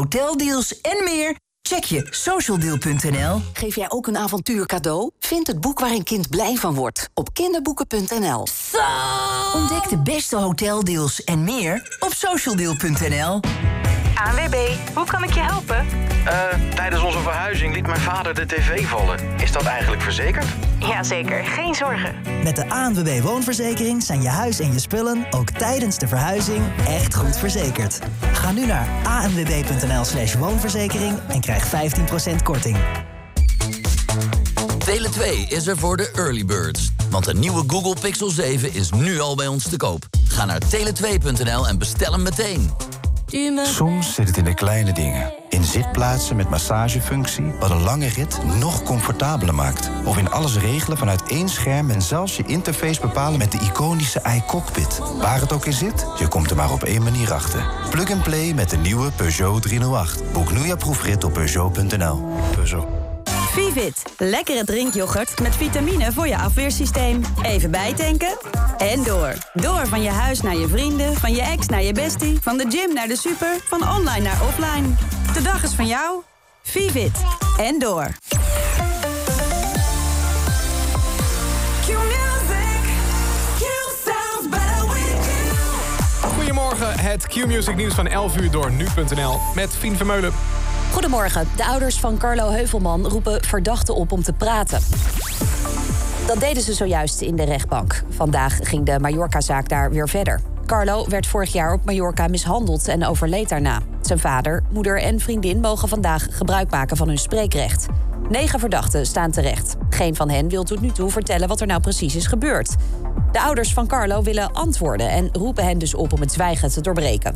hoteldeals en meer? Check je socialdeal.nl. Geef jij ook een avontuur cadeau? Vind het boek waar een kind blij van wordt op kinderboeken.nl. Ontdek de beste hoteldeals en meer op socialdeal.nl. ANWB, hoe kan ik je helpen? Uh, tijdens onze verhuizing liet mijn vader de tv vallen. Is dat eigenlijk verzekerd? Jazeker, geen zorgen. Met de ANWB Woonverzekering zijn je huis en je spullen ook tijdens de verhuizing echt goed verzekerd. Ga nu naar anwb.nl slash woonverzekering en krijg 15% korting. Tele2 is er voor de early birds. Want de nieuwe Google Pixel 7 is nu al bij ons te koop. Ga naar tele2.nl en bestel hem meteen. Soms zit het in de kleine dingen. In zitplaatsen met massagefunctie, wat een lange rit nog comfortabeler maakt. Of in alles regelen vanuit één scherm en zelfs je interface bepalen met de iconische iCockpit. Waar het ook in zit, je komt er maar op één manier achter. Plug and play met de nieuwe Peugeot 308. Boek nu je proefrit op Peugeot.nl. Peugeot. Vivit. Lekkere drinkyoghurt met vitamine voor je afweersysteem. Even bijtanken en door. Door van je huis naar je vrienden, van je ex naar je bestie... van de gym naar de super, van online naar offline. De dag is van jou. Vivit. En door. Goedemorgen, het Q-music nieuws van 11 uur door nu.nl met Fien Vermeulen. Goedemorgen. De ouders van Carlo Heuvelman roepen verdachten op om te praten. Dat deden ze zojuist in de rechtbank. Vandaag ging de Mallorca-zaak daar weer verder. Carlo werd vorig jaar op Mallorca mishandeld en overleed daarna. Zijn vader, moeder en vriendin mogen vandaag gebruik maken van hun spreekrecht. Negen verdachten staan terecht. Geen van hen wil tot nu toe vertellen wat er nou precies is gebeurd. De ouders van Carlo willen antwoorden en roepen hen dus op om het zwijgen te doorbreken.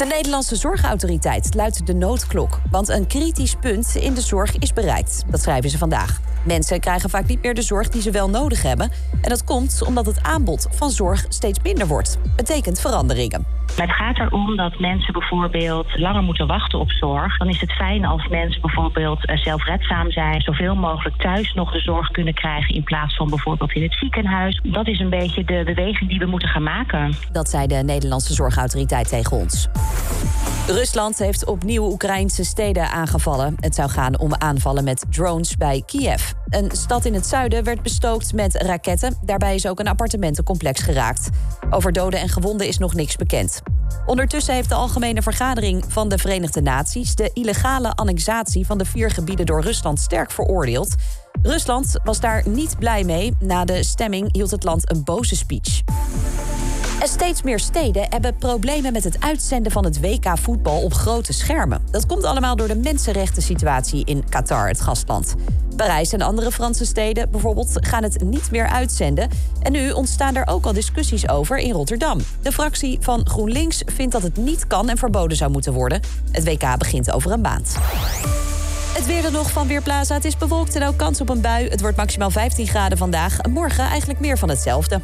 De Nederlandse Zorgautoriteit luidt de noodklok. Want een kritisch punt in de zorg is bereikt. Dat schrijven ze vandaag. Mensen krijgen vaak niet meer de zorg die ze wel nodig hebben. En dat komt omdat het aanbod van zorg steeds minder wordt. Betekent veranderingen. Het gaat erom dat mensen bijvoorbeeld langer moeten wachten op zorg. Dan is het fijn als mensen bijvoorbeeld eh, zelfredzaam zijn, zoveel mogelijk thuis nog de zorg kunnen krijgen in plaats van bijvoorbeeld in het ziekenhuis. Dat is een beetje de beweging die we moeten gaan maken. Dat zei de Nederlandse Zorgautoriteit tegen ons. Rusland heeft opnieuw Oekraïnse steden aangevallen. Het zou gaan om aanvallen met drones bij Kiev. Een stad in het zuiden werd bestookt met raketten. Daarbij is ook een appartementencomplex geraakt. Over doden en gewonden is nog niks bekend. Ondertussen heeft de Algemene Vergadering van de Verenigde Naties de illegale annexatie van de vier gebieden door Rusland sterk veroordeeld. Rusland was daar niet blij mee. Na de stemming hield het land een boze speech. Steeds meer steden hebben problemen met het uitzenden van het WK voetbal op grote schermen. Dat komt allemaal door de mensenrechten situatie in Qatar, het gastland. Parijs en andere Franse steden bijvoorbeeld gaan het niet meer uitzenden. En nu ontstaan er ook al discussies over in Rotterdam. De fractie van GroenLinks vindt dat het niet kan en verboden zou moeten worden. Het WK begint over een maand. Het weer er nog van Weerplaza. Het is bewolkt en ook kans op een bui. Het wordt maximaal 15 graden vandaag. Morgen eigenlijk meer van hetzelfde.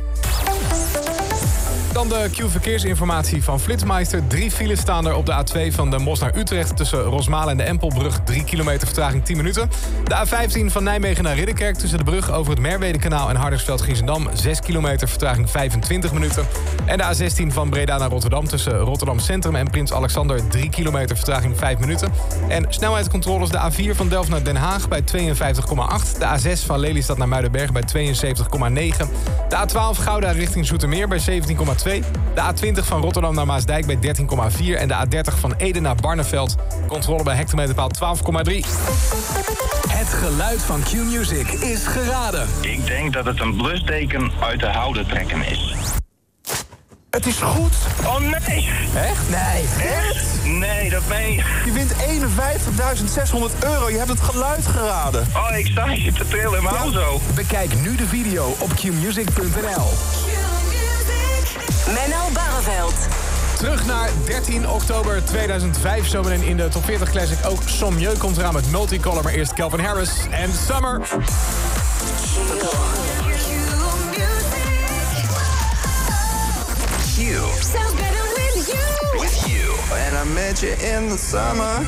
Dan de Q-verkeersinformatie van Flitsmeister. Drie files staan er op de A2 van Den Bosch naar Utrecht... tussen Rosmalen en de Empelbrug. 3 kilometer vertraging 10 minuten. De A15 van Nijmegen naar Ridderkerk... tussen de brug over het Merwedekanaal en Hardersveld-Giezendam. 6 kilometer vertraging 25 minuten. En de A16 van Breda naar Rotterdam... tussen Rotterdam Centrum en Prins Alexander. 3 kilometer vertraging 5 minuten. En snelheidscontroles de A4 van Delft naar Den Haag bij 52,8. De A6 van Lelystad naar Muidenberg bij 72,9. De A12 Gouda richting Zoetermeer bij 17,2. De A20 van Rotterdam naar Maasdijk bij 13,4. En de A30 van Ede naar Barneveld. Controle bij hectometerpaal 12,3. Het geluid van Q-Music is geraden. Ik denk dat het een blusteken uit de houden trekken is. Het is goed. Oh nee. Echt? Nee. Echt? Nee, dat meen je. Je wint 51.600 euro. Je hebt het geluid geraden. Oh, ik sta je te trillen in mijn auto. Bekijk nu de video op qmusic.nl. Menno Barreveld. Terug naar 13 oktober 2005. Zometeen in de Top 40 Classic ook Sommieu komt eraan met Multicolor. Maar eerst Calvin Harris en Summer. you. Sounds better with you. With you. When I met you in the summer,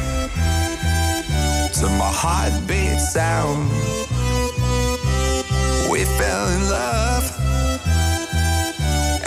to my heartbeat sound, we fell in love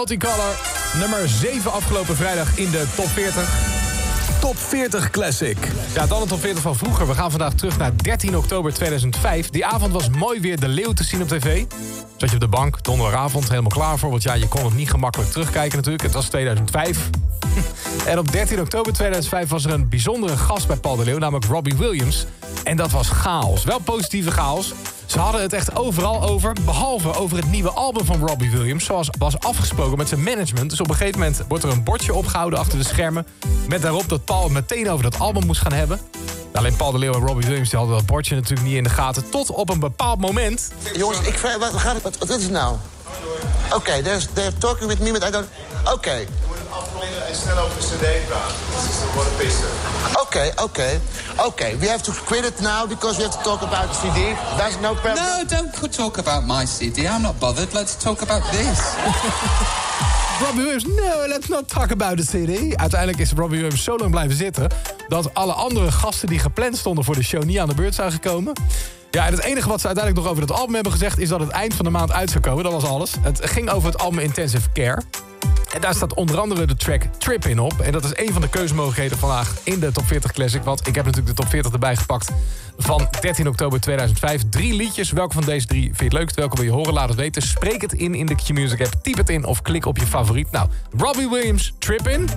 Multicolor. Nummer 7 afgelopen vrijdag in de top 40. Top 40 Classic. Ja, dan een top 40 van vroeger. We gaan vandaag terug naar 13 oktober 2005. Die avond was mooi weer de leeuw te zien op tv. Zat je op de bank, donderdagavond, helemaal klaar voor. Want ja, je kon het niet gemakkelijk terugkijken natuurlijk. Het was 2005. En op 13 oktober 2005 was er een bijzondere gast bij Paul de Leeuw, namelijk Robbie Williams. En dat was chaos. Wel positieve chaos. Ze hadden het echt overal over, behalve over het nieuwe album van Robbie Williams... zoals was afgesproken met zijn management. Dus op een gegeven moment wordt er een bordje opgehouden achter de schermen... met daarop dat Paul het meteen over dat album moest gaan hebben. Alleen Paul de Leeuw en Robbie Williams die hadden dat bordje natuurlijk niet in de gaten... tot op een bepaald moment... Jongens, ik vraag, wat, wat, wat is het nou? Oké, they're, talking with me, but I don't... Oké. En snel over de cd praten. Is wat een piste. Okay, okay, okay. We have to quit it now because we have to talk about CD. That's no problem. No, don't talk about my CD. I'm not bothered. Let's talk about this. Robbie Williams, no, let's not talk about the CD. Uiteindelijk is Robbie Williams zo lang blijven zitten... dat alle andere gasten die gepland stonden voor de show niet aan de beurt zijn gekomen. Ja, en het enige wat ze uiteindelijk nog over het album hebben gezegd... is dat het eind van de maand uit zou komen. Dat was alles. Het ging over het album Intensive Care. En daar staat onder andere de track Trip in op. En dat is een van de keuzemogelijkheden vandaag in de Top 40 Classic. Want ik heb natuurlijk de Top 40 erbij gepakt van 13 oktober 2005. Drie liedjes. Welke van deze drie vind je het leukst? Welke wil je horen? Laat het weten. Spreek het in in de Q-Music app. Typ het in of klik op je favoriet. Nou, Robbie Williams, Trip in.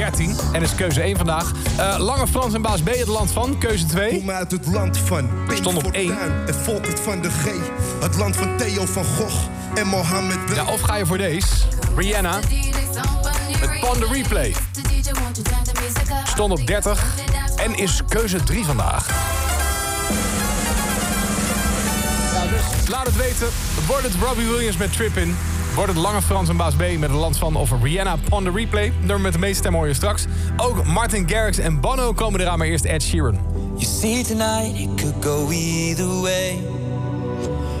13 en is keuze 1 vandaag. Uh, Lange Frans en Baas B, het land van, keuze 2. Kom uit het land van Stond op 1. Het volk van de G. Het land van Theo van Gogh en Mohammed B. Ja, of ga je voor deze? Rihanna. Het Pon the Replay. Stond op 30 en is keuze 3 vandaag. Laat het weten. Wordt het Robbie Williams met Trippin? Wordt het Lange Frans en Baas B met het land van of Rihanna Pon the Replay? Nummer met de meeste stemmen hoor je straks. Ook Martin Garrix en Bono komen eraan, maar eerst Ed Sheeran. You see tonight it could go either way.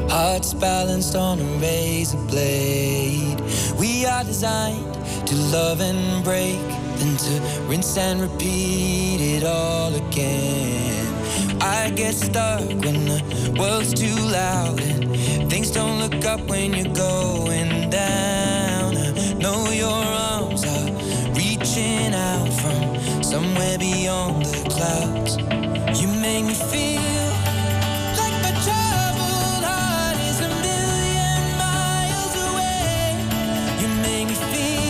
Hearts balanced on a razor blade. We are designed to love and break, then to rinse and repeat it all again. I get stuck when the world's too loud and things don't look up when you're going down. I know your arms are reaching out from somewhere beyond the clouds. You make me feel like my troubled heart is a million miles away. You make me feel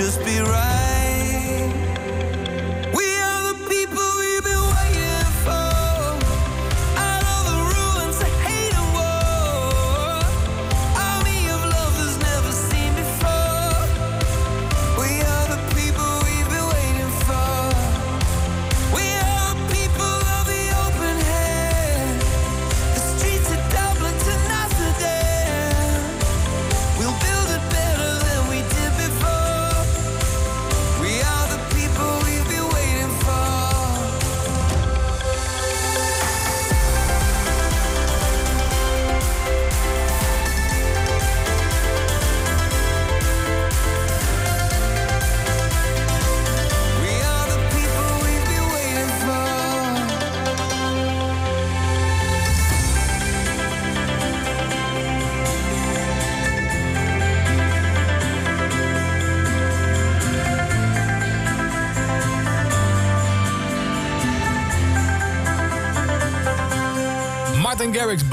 Just be right.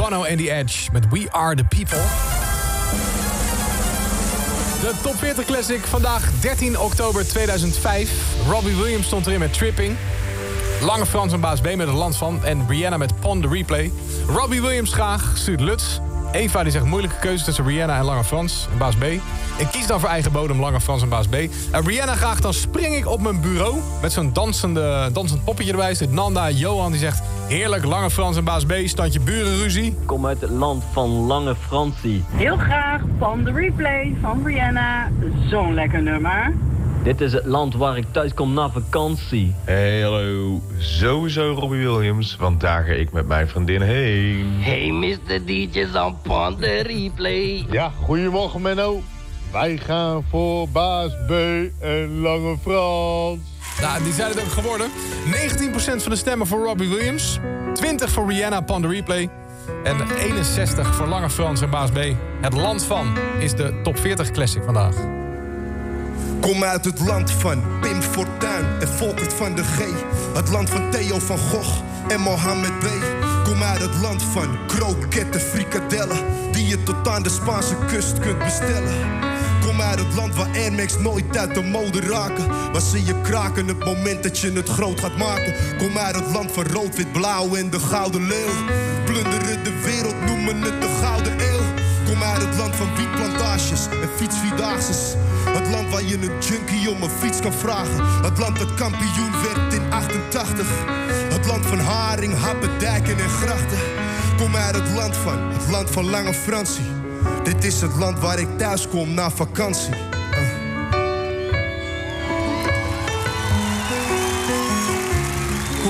Bono en The Edge met We Are The People. De Top 40 Classic vandaag 13 oktober 2005. Robbie Williams stond erin met Tripping. Lange Frans en Baas B met het land van. En Rihanna met Pon the Replay. Robbie Williams graag, stuurt Lutz. Eva die zegt moeilijke keuze tussen Rihanna en Lange Frans en Baas B. Ik kies dan voor eigen bodem Lange Frans en Baas B. En Rihanna graag, dan spring ik op mijn bureau. Met zo'n dansende, dansend poppetje erbij. Zit Nanda, Johan die zegt... Heerlijk, Lange Frans en Baas B, standje burenruzie. kom uit het land van Lange Fransie. Heel graag van de replay van Rihanna. Zo'n lekker nummer. Dit is het land waar ik thuis kom na vakantie. Hey, hallo. Sowieso Robbie Williams, want daar ga ik met mijn vriendin heen. Hey Mr. DJ's on Pon the replay. Ja, goedemorgen Menno. Wij gaan voor Baas B en Lange Frans. Nou, die zijn het ook geworden. 19% van de stemmen voor Robbie Williams. 20 voor Rihanna, Pon the Replay. En 61 voor Lange Frans en Baas B. Het land van is de top 40 classic vandaag. Kom uit het land van Pim Fortuyn en Volkert van de G. Het land van Theo van Gogh en Mohammed B. Kom uit het land van kroketten, frikadellen... die je tot aan de Spaanse kust kunt bestellen. Kom uit het land waar Air Max nooit uit de mode raken. Waar ze je kraken het moment dat je het groot gaat maken. Kom uit het land van rood, wit, blauw en de gouden leeuw. Plunderen de wereld, noemen het de gouden eeuw. Kom Kom uit het land van wietplantages en fietsvierdaagses. Het land waar je een junkie om een fiets kan vragen. Het land dat kampioen werd in 88. Het land van haring, happen, dijken en grachten. Kom uit het land van, het land van Lange Fransie. Dit is het land waar ik thuis kom na vakantie.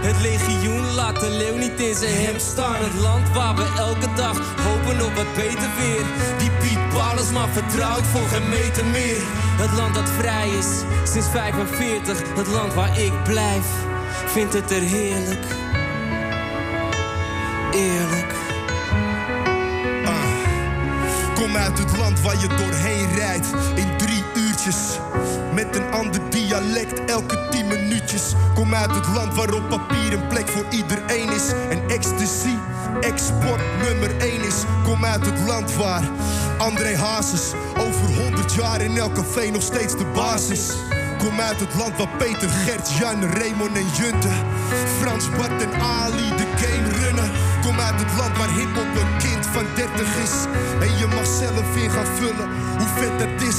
Het legioen laat de leeuw niet in zijn hemd staan. Het land waar we elke dag hopen op wat beter weer. Die Piet Paulus maar vertrouwt voor geen meter meer. Het land dat vrij is sinds 45. Het land waar ik blijf, vindt het er heerlijk. Eerlijk. Kom uit het land waar je doorheen rijdt in drie uurtjes. Een ander dialect elke tien minuutjes. Kom uit het land waar op papier een plek voor iedereen is. En ecstasy, export nummer één is. Kom uit het land waar André Hazes over 100 jaar in elk café nog steeds de basis. Kom uit het land waar Peter, Gert, Jan, Raymond en Junte. Frans, Bart en Ali de game runnen. Kom uit het land waar hiphop een kind van 30 is. En je mag zelf in gaan vullen hoe vet dat is.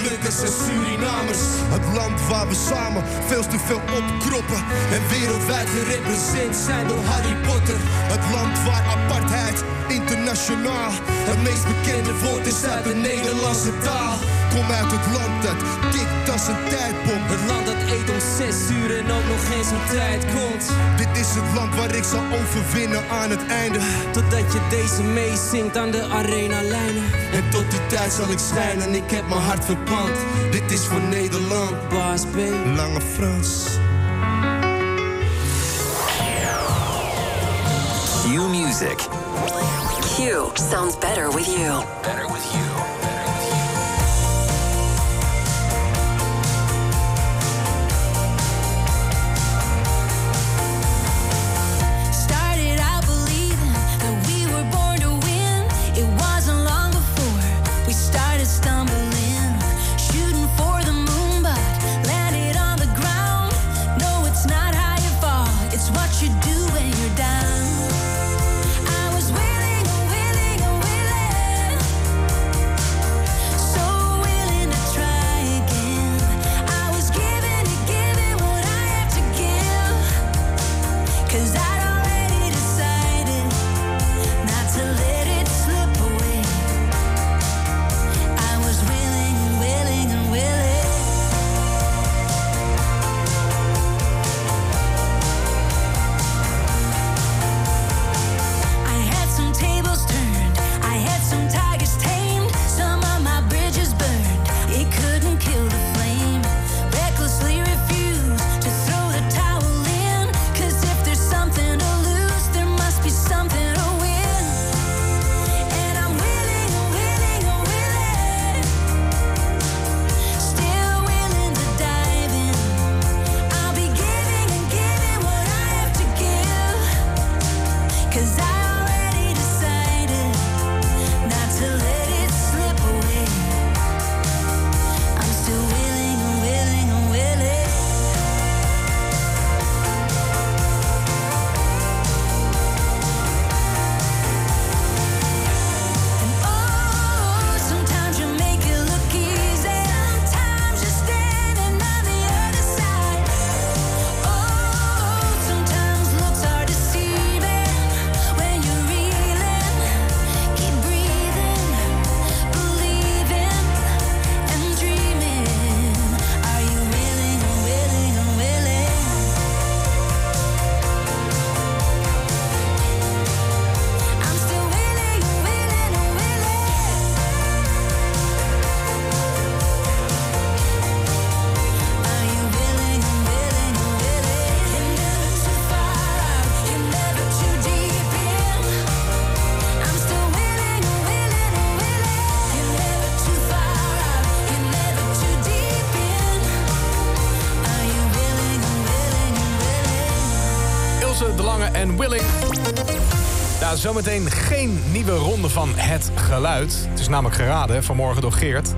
En Surinamers. Het land waar we samen veel te veel opkroppen. En wereldwijd gerepresenteerd zijn door Harry Potter. Het land waar apartheid internationaal het meest bekende woord is uit de Nederlandse taal. Kom uit het land dat tikt als een tijdbom. Het land dat eet om zes uur en ook nog geen zo'n tijd komt. Dit is het land waar ik zal overwinnen aan het einde. Totdat je deze meezingt aan de arena-lijnen. En tot die tijd zal ik schijnen, ik heb mijn hart verpand. Dit is voor Nederland. Baas B. Lange Frans. Q Music. Q sounds better with you. Better with you. Zometeen geen nieuwe ronde van Het Geluid. Het is namelijk geraden vanmorgen door Geert.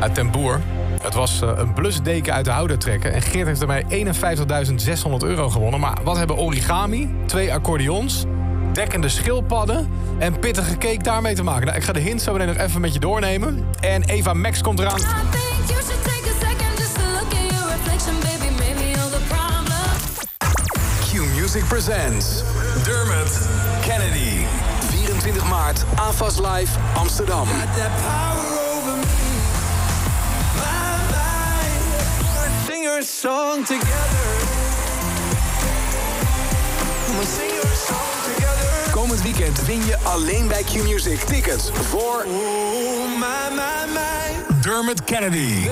Uit Ten Boer. Het was eh, een blusdeken uit de houder trekken. En Geert heeft ermee 51.600 euro gewonnen. Maar wat hebben origami, twee accordeons, dekkende schildpadden... en pittige cake daarmee te maken? Nou, ik ga de hint zo meteen nog even met je doornemen. En Eva Max komt eraan. Q Music presents Dermot Kennedy. 24 maart, AFAS Live, Amsterdam. Komend weekend win je alleen bij Q Music tickets voor Oh, my, my, my. Dermot Kennedy.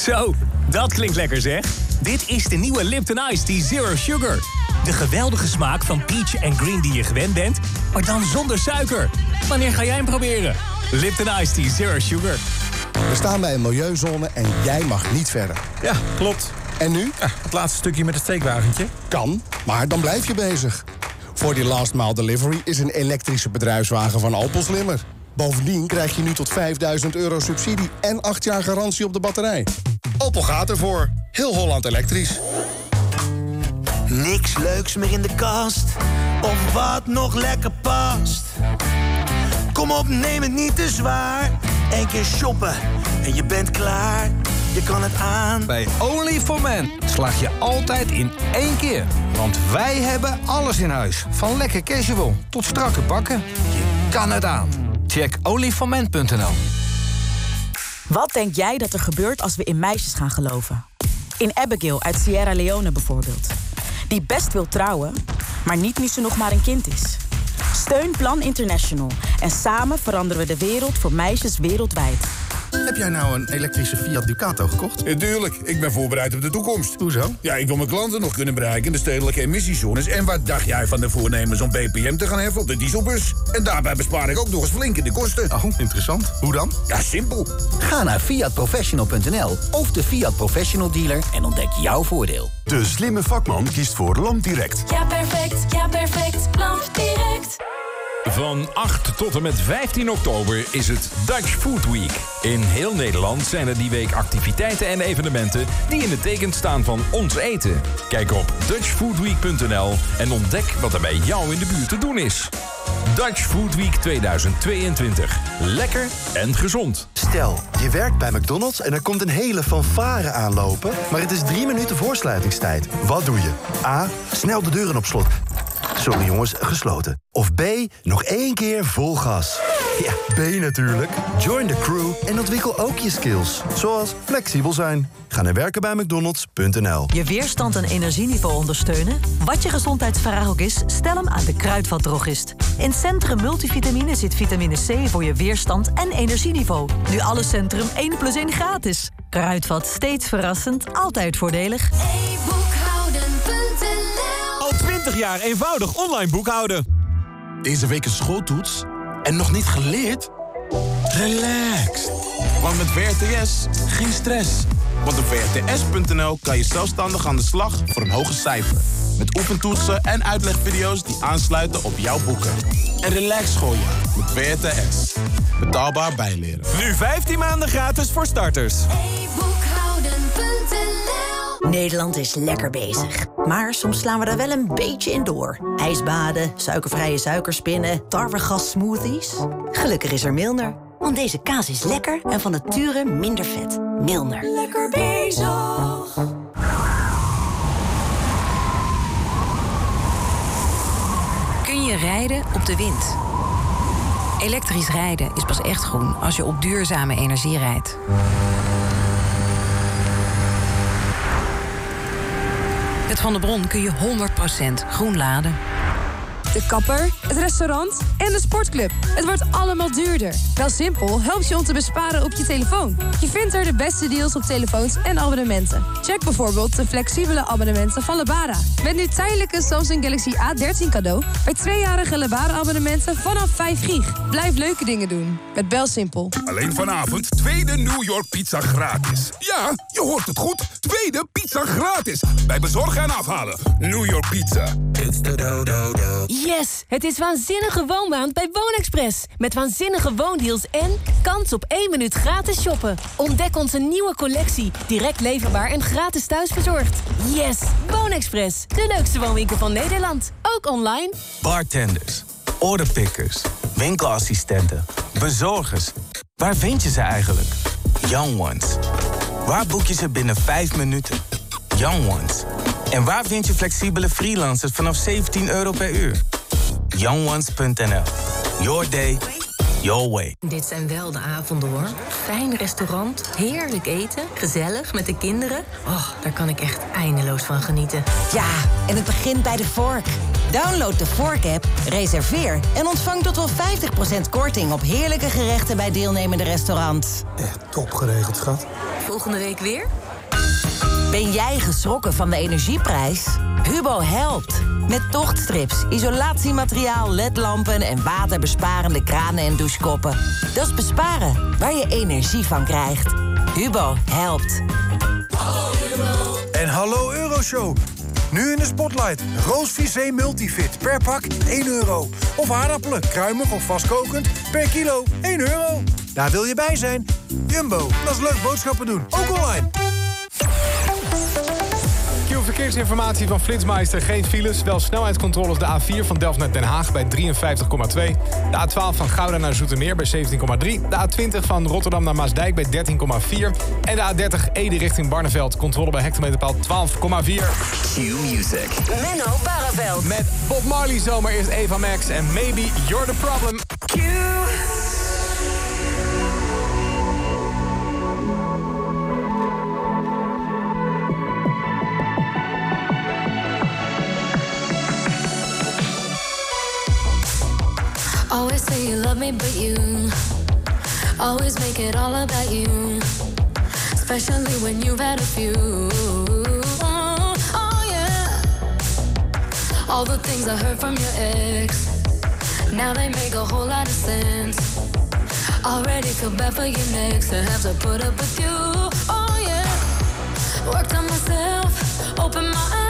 Zo, dat klinkt lekker zeg. Dit is de nieuwe Lipton Ice Tea Zero Sugar. De geweldige smaak van peach en green die je gewend bent, maar dan zonder suiker. Wanneer ga jij hem proberen? Lipton Ice Tea Zero Sugar. We staan bij een milieuzone en jij mag niet verder. Ja, klopt. En nu? het laatste stukje met het steekwagentje. Kan, maar dan blijf je bezig. Voor die last mile delivery is een elektrische bedrijfswagen van Opel slimmer. Bovendien krijg je nu tot 5000 euro subsidie en 8 jaar garantie op de batterij. Opel gaat ervoor. Heel Holland elektrisch. Niks leuks meer in de kast, of wat nog lekker past. Kom op, neem het niet te zwaar. Eén keer shoppen en je bent klaar. Je kan het aan. Bij Only for Men slaag je altijd in één keer. Want wij hebben alles in huis. Van lekker casual tot strakke pakken. Je kan het aan. Check onlyformen.nl Wat denk jij dat er gebeurt als we in meisjes gaan geloven? In Abigail uit Sierra Leone bijvoorbeeld. Die best wil trouwen, maar niet nu ze nog maar een kind is. Steun Plan International en samen veranderen we de wereld voor meisjes wereldwijd. Heb jij nou een elektrische Fiat Ducato gekocht? Natuurlijk, ik ben voorbereid op de toekomst. Hoezo? Ja, ik wil mijn klanten nog kunnen bereiken in de stedelijke emissiezones. En wat dacht jij van de voornemens om BPM te gaan heffen op de dieselbus? En daarbij bespaar ik ook nog eens flink in de kosten. Oh, interessant. Hoe dan? Ja, simpel. Ga naar fiatprofessional.nl of de Fiat Professional dealer en ontdek jouw voordeel. De slimme vakman kiest voor LampDirect. Ja, perfect. Ja, perfect. Lampdirect. Van 8 tot en met 15 oktober is het Dutch Food Week. In heel Nederland zijn er die week activiteiten en evenementen die in het teken staan van ons eten. Kijk op dutchfoodweek.nl en ontdek wat er bij jou in de buurt te doen is. Dutch Food Week 2022. Lekker en gezond. Stel, je werkt bij McDonald's en er komt een hele fanfare aanlopen... maar het is drie minuten voor sluitingstijd. Wat doe je? A. Snel de deuren op slot. Sorry jongens, gesloten. Of B. Nog één keer vol gas. Ja, B natuurlijk. Join the crew en ontwikkel ook je skills. Zoals flexibel zijn. Ga naar werken bij McDonald's.nl. Je weerstand en energieniveau ondersteunen? Wat je gezondheidsvraag ook is, stel hem aan de Kruidvatdrogist. In Centrum Multivitamine zit vitamine C voor je weerstand en energieniveau. Nu alle Centrum 1 plus 1 gratis. Kruidvat, steeds verrassend, altijd voordelig. 20 jaar eenvoudig online boekhouden. Deze week een schooltoets en nog niet geleerd? Relax. Want met VRTS geen stress. Want op vrts.nl kan je zelfstandig aan de slag voor een hoger cijfer. Met oefentoetsen en uitlegvideo's die aansluiten op jouw boeken. En relax gooien met VRTS. Betaalbaar bijleren. Nu 15 maanden gratis voor starters. Boekhouden.nl Nederland is lekker bezig. Maar soms slaan we daar wel een beetje in door. Ijsbaden, suikervrije suikerspinnen, tarwegas smoothies. Gelukkig is er Milner. Want deze kaas is lekker en van nature minder vet. Milner. Lekker bezig. Kun je rijden op de wind? Elektrisch rijden is pas echt groen als je op duurzame energie rijdt. Van der Bron kun je 100% groen laden. De kapper, het restaurant en de sportclub. Het wordt allemaal duurder. BelSimpel helpt je om te besparen op je telefoon. Je vindt er de beste deals op telefoons en abonnementen. Check bijvoorbeeld de flexibele abonnementen van Lebara. Met nu tijdelijke Samsung Galaxy A13 cadeau... bij tweejarige Lebara-abonnementen vanaf 5 gig. Blijf leuke dingen doen met BelSimpel. Alleen vanavond tweede New York pizza gratis. Ja, je hoort het goed. Tweede pizza gratis. Bij bezorgen en afhalen. New York Pizza. It's the do do do. Yes! Het is waanzinnige woonmaand bij WoonExpress. Met waanzinnige woondeals en kans op 1 minuut gratis shoppen. Ontdek onze nieuwe collectie. Direct leverbaar en gratis thuisbezorgd. Yes! WoonExpress. De leukste woonwinkel van Nederland. Ook online. Bartenders, orderpickers, winkelassistenten, bezorgers. Waar vind je ze eigenlijk? Young Ones. Waar boek je ze binnen 5 minuten? Young Ones. En waar vind je flexibele freelancers vanaf 17 euro per uur? YoungOnes.nl. Your day, your way. Dit zijn wel de avonden hoor. Fijn restaurant, heerlijk eten, gezellig met de kinderen. Oh, daar kan ik echt eindeloos van genieten. Ja, en het begint bij de Vork. Download de Vork-app, reserveer en ontvang tot wel 50% korting op heerlijke gerechten bij deelnemende restaurants. Echt top geregeld, schat. Volgende week weer? Ben jij geschrokken van de energieprijs? Hubo helpt. Met tochtstrips, isolatiemateriaal, ledlampen en waterbesparende kranen en douchekoppen. Dat is besparen waar je energie van krijgt. Hubo helpt. En hallo Euroshow. Nu in de spotlight. Roos Multifit. Per pak 1 euro. Of aardappelen, kruimig of vastkokend. Per kilo 1 euro. Daar wil je bij zijn. Jumbo, dat is leuk boodschappen doen. Ook online. Q verkeersinformatie van Flitsmeister. Geen files, wel snelheidscontroles. De A4 van Delft naar Den Haag bij 53,2. De A12 van Gouda naar Zoetermeer bij 17,3. De A20 van Rotterdam naar Maasdijk bij 13,4. En de A30 Ede richting Barneveld. Controle bij hectometerpaal 12,4. Q Music. Menno Barreveld. Met Bob Marley zomer eerst Eva Max en Maybe You're the Problem. Q. love me, but you always make it all about you. Especially when you've had a few. Oh, oh, yeah. All the things I heard from your ex. Now they make a whole lot of sense. Already feel bad for you next to have to put up with you. Oh, yeah. Worked on myself, open my eyes.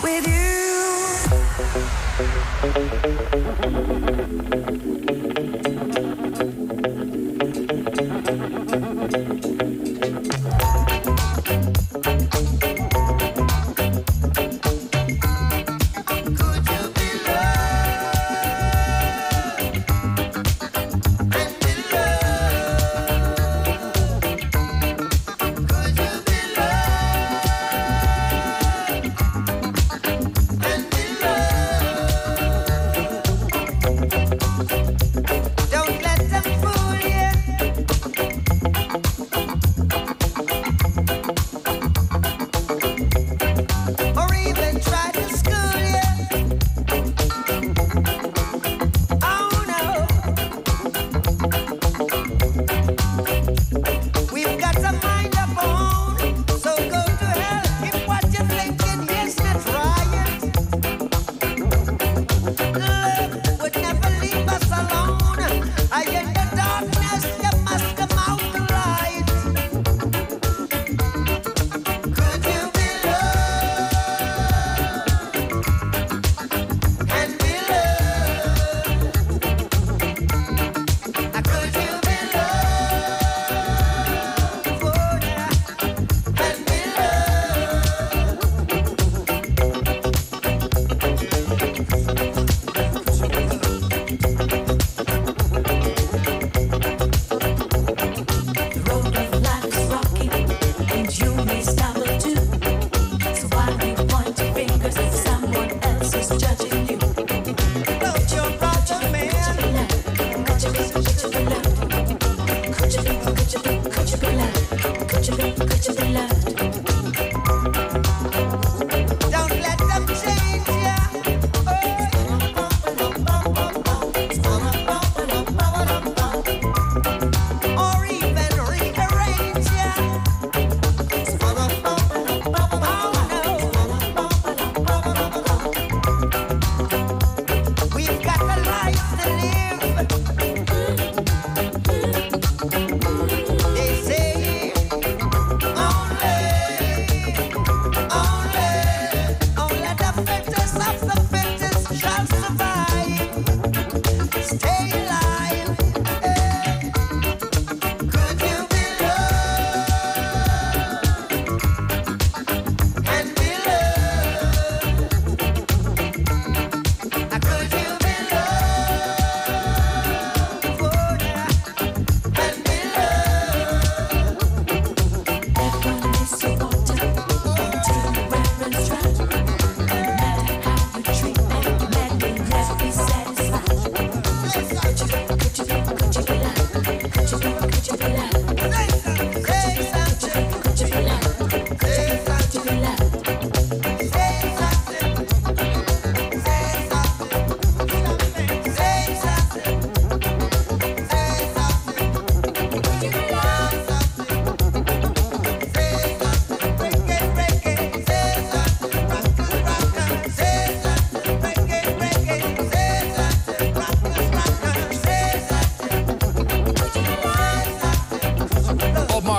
with you.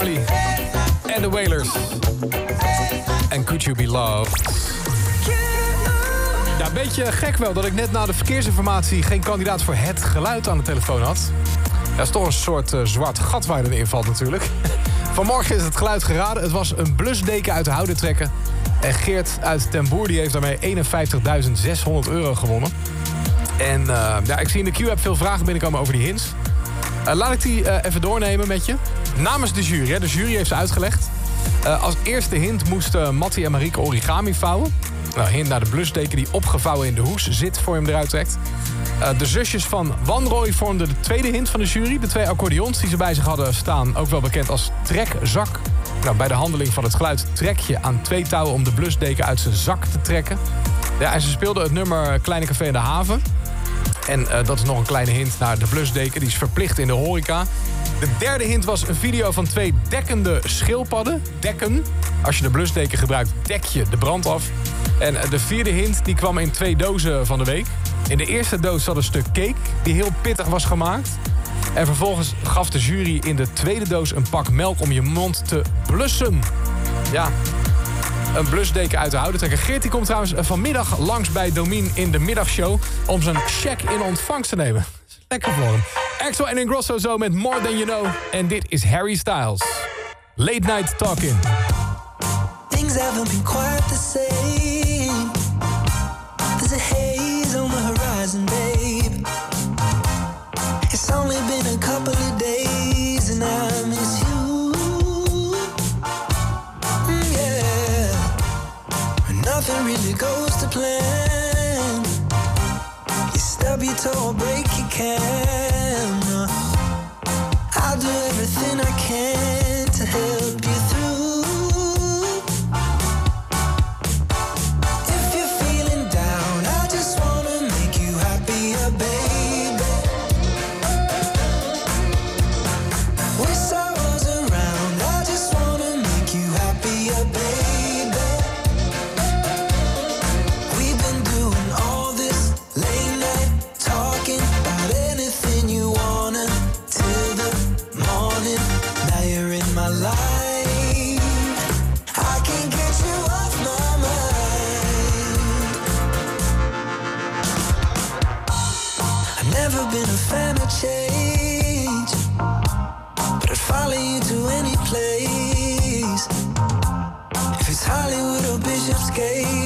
En de Wailers. En Could You Be Loved. Ja, een beetje gek wel dat ik net na de verkeersinformatie... geen kandidaat voor het geluid aan de telefoon had. Dat is toch een soort eh, zwart gat waar je dan invalt natuurlijk. Vanmorgen is het geluid geraden. Het was een blusdeken uit de houden trekken. En Geert uit Ten Boer die heeft daarmee 51.600 euro gewonnen. En eh, ja, ik zie in de Q-app veel vragen binnenkomen over die hints. Eh, laat ik die even doornemen met je. Namens de jury, hè. de jury heeft ze uitgelegd. Eh, als eerste hint moesten Mattie en Marieke origami vouwen. Nou, hint naar de blusdeken die opgevouwen in de hoes zit voor je hem eruit trekt. Eh, de zusjes van Wanrooy vormden de tweede hint van de jury. De twee accordeons die ze bij zich hadden staan, ook wel bekend als trekzak. Nou, bij de handeling van het geluid trek je aan twee touwen om de blusdeken uit zijn zak te trekken. Ja, en ze speelden het nummer Kleine Café in de Haven. En eh, dat is nog een kleine hint naar de blusdeken. Die is verplicht in de horeca. De derde hint was een video van twee dekkende schildpadden. Dekken. Als je de blusdeken gebruikt, dek je de brand af. En eh, de vierde hint die kwam in twee dozen van de week. In de eerste doos zat een stuk cake die heel pittig was gemaakt. En vervolgens gaf de jury in de tweede doos een pak melk om je mond te blussen. Ja, een blusdeken uit de houden trekken. Geert die komt trouwens eh, vanmiddag langs bij Domien in de middagshow... om zijn check in ontvangst te nemen. Lekker voor hem. Axel en Ingrosso zo met More Than You Know. En dit is Harry Styles. Late Night Talking. Things haven't been quite the same. There's a haze on the horizon, babe. It's only been a couple of days and I miss you. Mm, yeah. Nothing really goes to plan. You stub your toe, break your can when I escape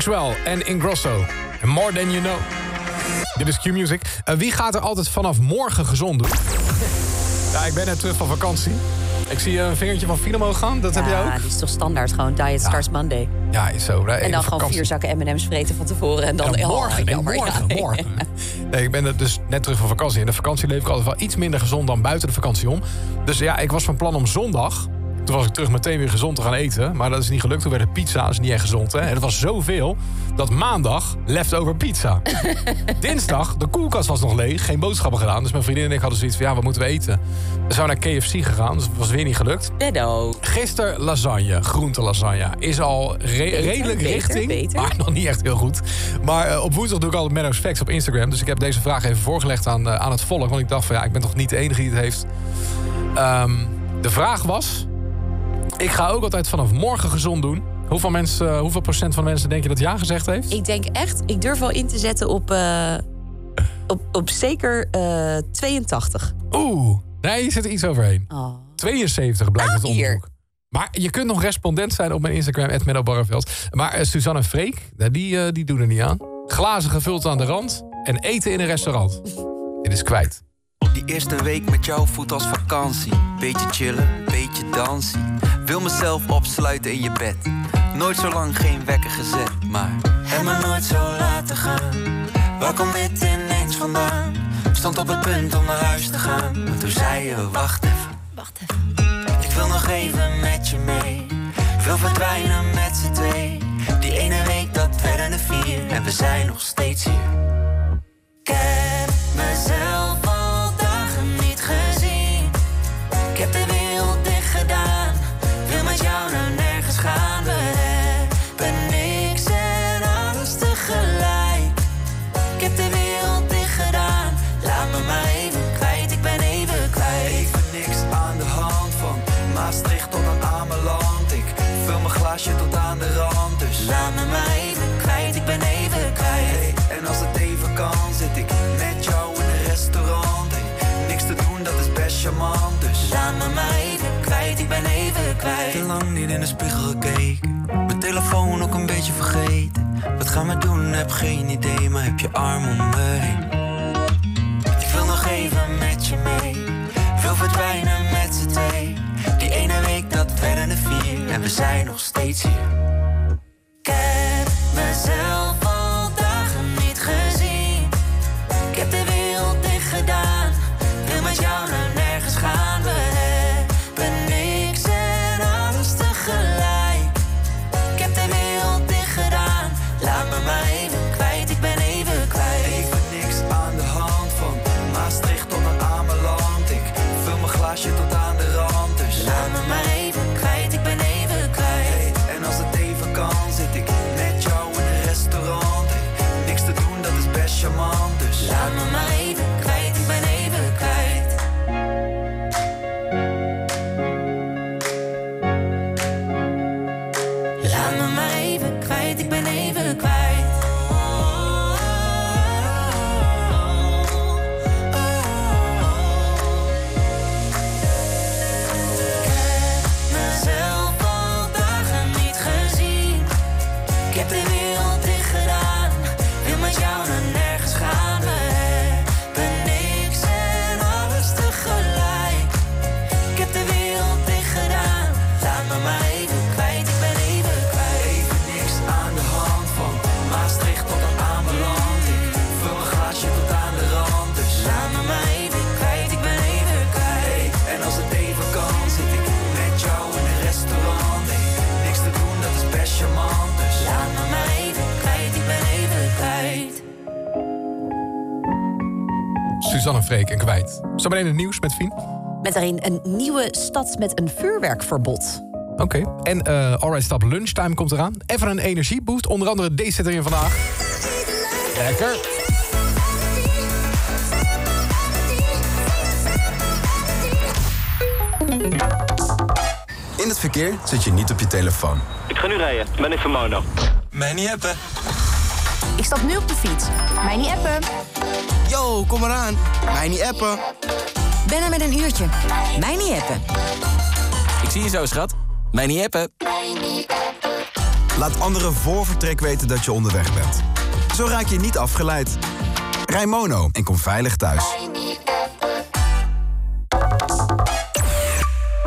Axwell en Ingrosso. En More Than You Know. Dit is Q-Music. Eh, wie gaat er altijd vanaf morgen gezond doen? Ja, ik ben net terug van vakantie. Ik zie een vingertje van Filemo gaan. Dat heb jij ook? Ja, die is toch standaard gewoon diet starts Monday. Ja, is zo. En dan gewoon vier zakken M&M's vreten van tevoren. En dan Ja, oh, morgen, jammer, morgen, ja. morgen. Nee, ik ben dus net terug van vakantie. En de vakantie leef ik altijd wel iets minder gezond dan buiten de vakantie om. Dus ja, ik was van plan om zondag... Toen was ik terug meteen weer gezond te gaan eten. Maar dat is niet gelukt. Toen werd het pizza. Dat is niet echt gezond. Hè? En het was zoveel dat maandag leftover pizza. Dinsdag, de koelkast was nog leeg. Geen boodschappen gedaan. Dus mijn vriendin en ik hadden zoiets van... Ja, wat moeten we eten? We zijn naar KFC gegaan. Dus het was weer niet gelukt. Gisteren lasagne, groente lasagne. Is al re- redelijk beter, richting, beter. maar nog niet echt heel goed. Maar eh, op woensdag doe ik altijd Menno's Facts op Instagram. Dus ik heb deze vraag even voorgelegd aan, eh, aan het volk. Want ik dacht van ja, ik ben toch niet de enige die het heeft. Ehm, de vraag was... Ik ga ook altijd vanaf morgen gezond doen. Hoeveel, mensen, eh, hoeveel procent van de mensen denk je dat ja gezegd heeft? Ik denk echt, ik durf wel in te zetten op, eh, op, op zeker eh 82. Oeh, nee, je zit er iets overheen. 72 blijkt het onderzoek. Maar je kunt nog respondent zijn op mijn Instagram, Menno Barreveld. Maar eh, Suzanne Freek, nou, die, eh, die doen er niet aan. Glazen gevuld aan de rand en eten in een restaurant. Dit is kwijt. Die eerste week met jou voelt als vakantie. Beetje chillen, beetje dansen. Wil mezelf opsluiten in je bed. Nooit zo lang geen wekker gezet, maar En me nooit zo laten gaan. Waar komt dit ineens vandaan? Stond op het punt om naar huis te gaan. Maar toen zei je, wacht even. Wacht even. Ik wil nog even met je mee. Wil verdwijnen met z'n twee. Die ene week dat werden er vier. En we zijn nog steeds hier. Ik heb mezelf kwijt. te lang niet in de spiegel gekeken. Mijn telefoon ook een beetje vergeten. Wat gaan we doen? Heb geen idee, maar heb je arm om me heen. Ik wil nog even met je mee. Wil verdwijnen met z'n twee. Die ene week dat werden er vier. En we zijn nog steeds hier. Heb mezelf Zometeen het nieuws met Fien. Met daarin een nieuwe stad met een vuurwerkverbod. Oké. En eh Alright Stop Lunchtime komt eraan. Even een energieboost. Onder andere deze zit erin vandaag. Lekker. In het verkeer zit je niet op je telefoon. Ik ga nu rijden. Ben even mono. Mij niet appen. Ik stap nu op de fiets. Mij niet appen. Yo, kom eraan. Mij niet appen. Ben er met een uurtje. Mij niet appen. Ik zie je zo, schat. Mij niet appen. Laat anderen voor vertrek weten dat je onderweg bent. Zo raak je niet afgeleid. Rij mono en kom veilig thuis.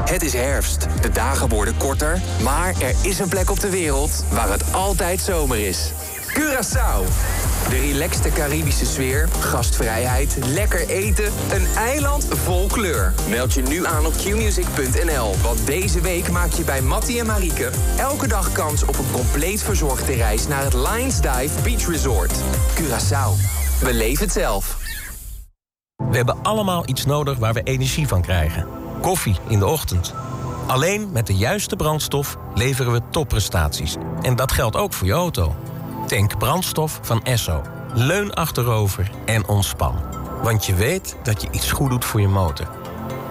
Het is herfst. De dagen worden korter, maar er is een plek op de wereld waar het altijd zomer is. Curaçao. De relaxte Caribische sfeer, gastvrijheid, lekker eten, een eiland vol kleur. Meld je nu aan op qmusic.nl, want deze week maak je bij Mattie en Marieke elke dag kans op een compleet verzorgde reis naar het Lions Dive Beach Resort. Curaçao. Beleef het zelf. We hebben allemaal iets nodig waar we energie van krijgen. Koffie in de ochtend. Alleen met de juiste brandstof leveren we topprestaties. En dat geldt ook voor je auto. Tank brandstof van Esso. Leun achterover en ontspan. Want je weet dat je iets goed doet voor je motor.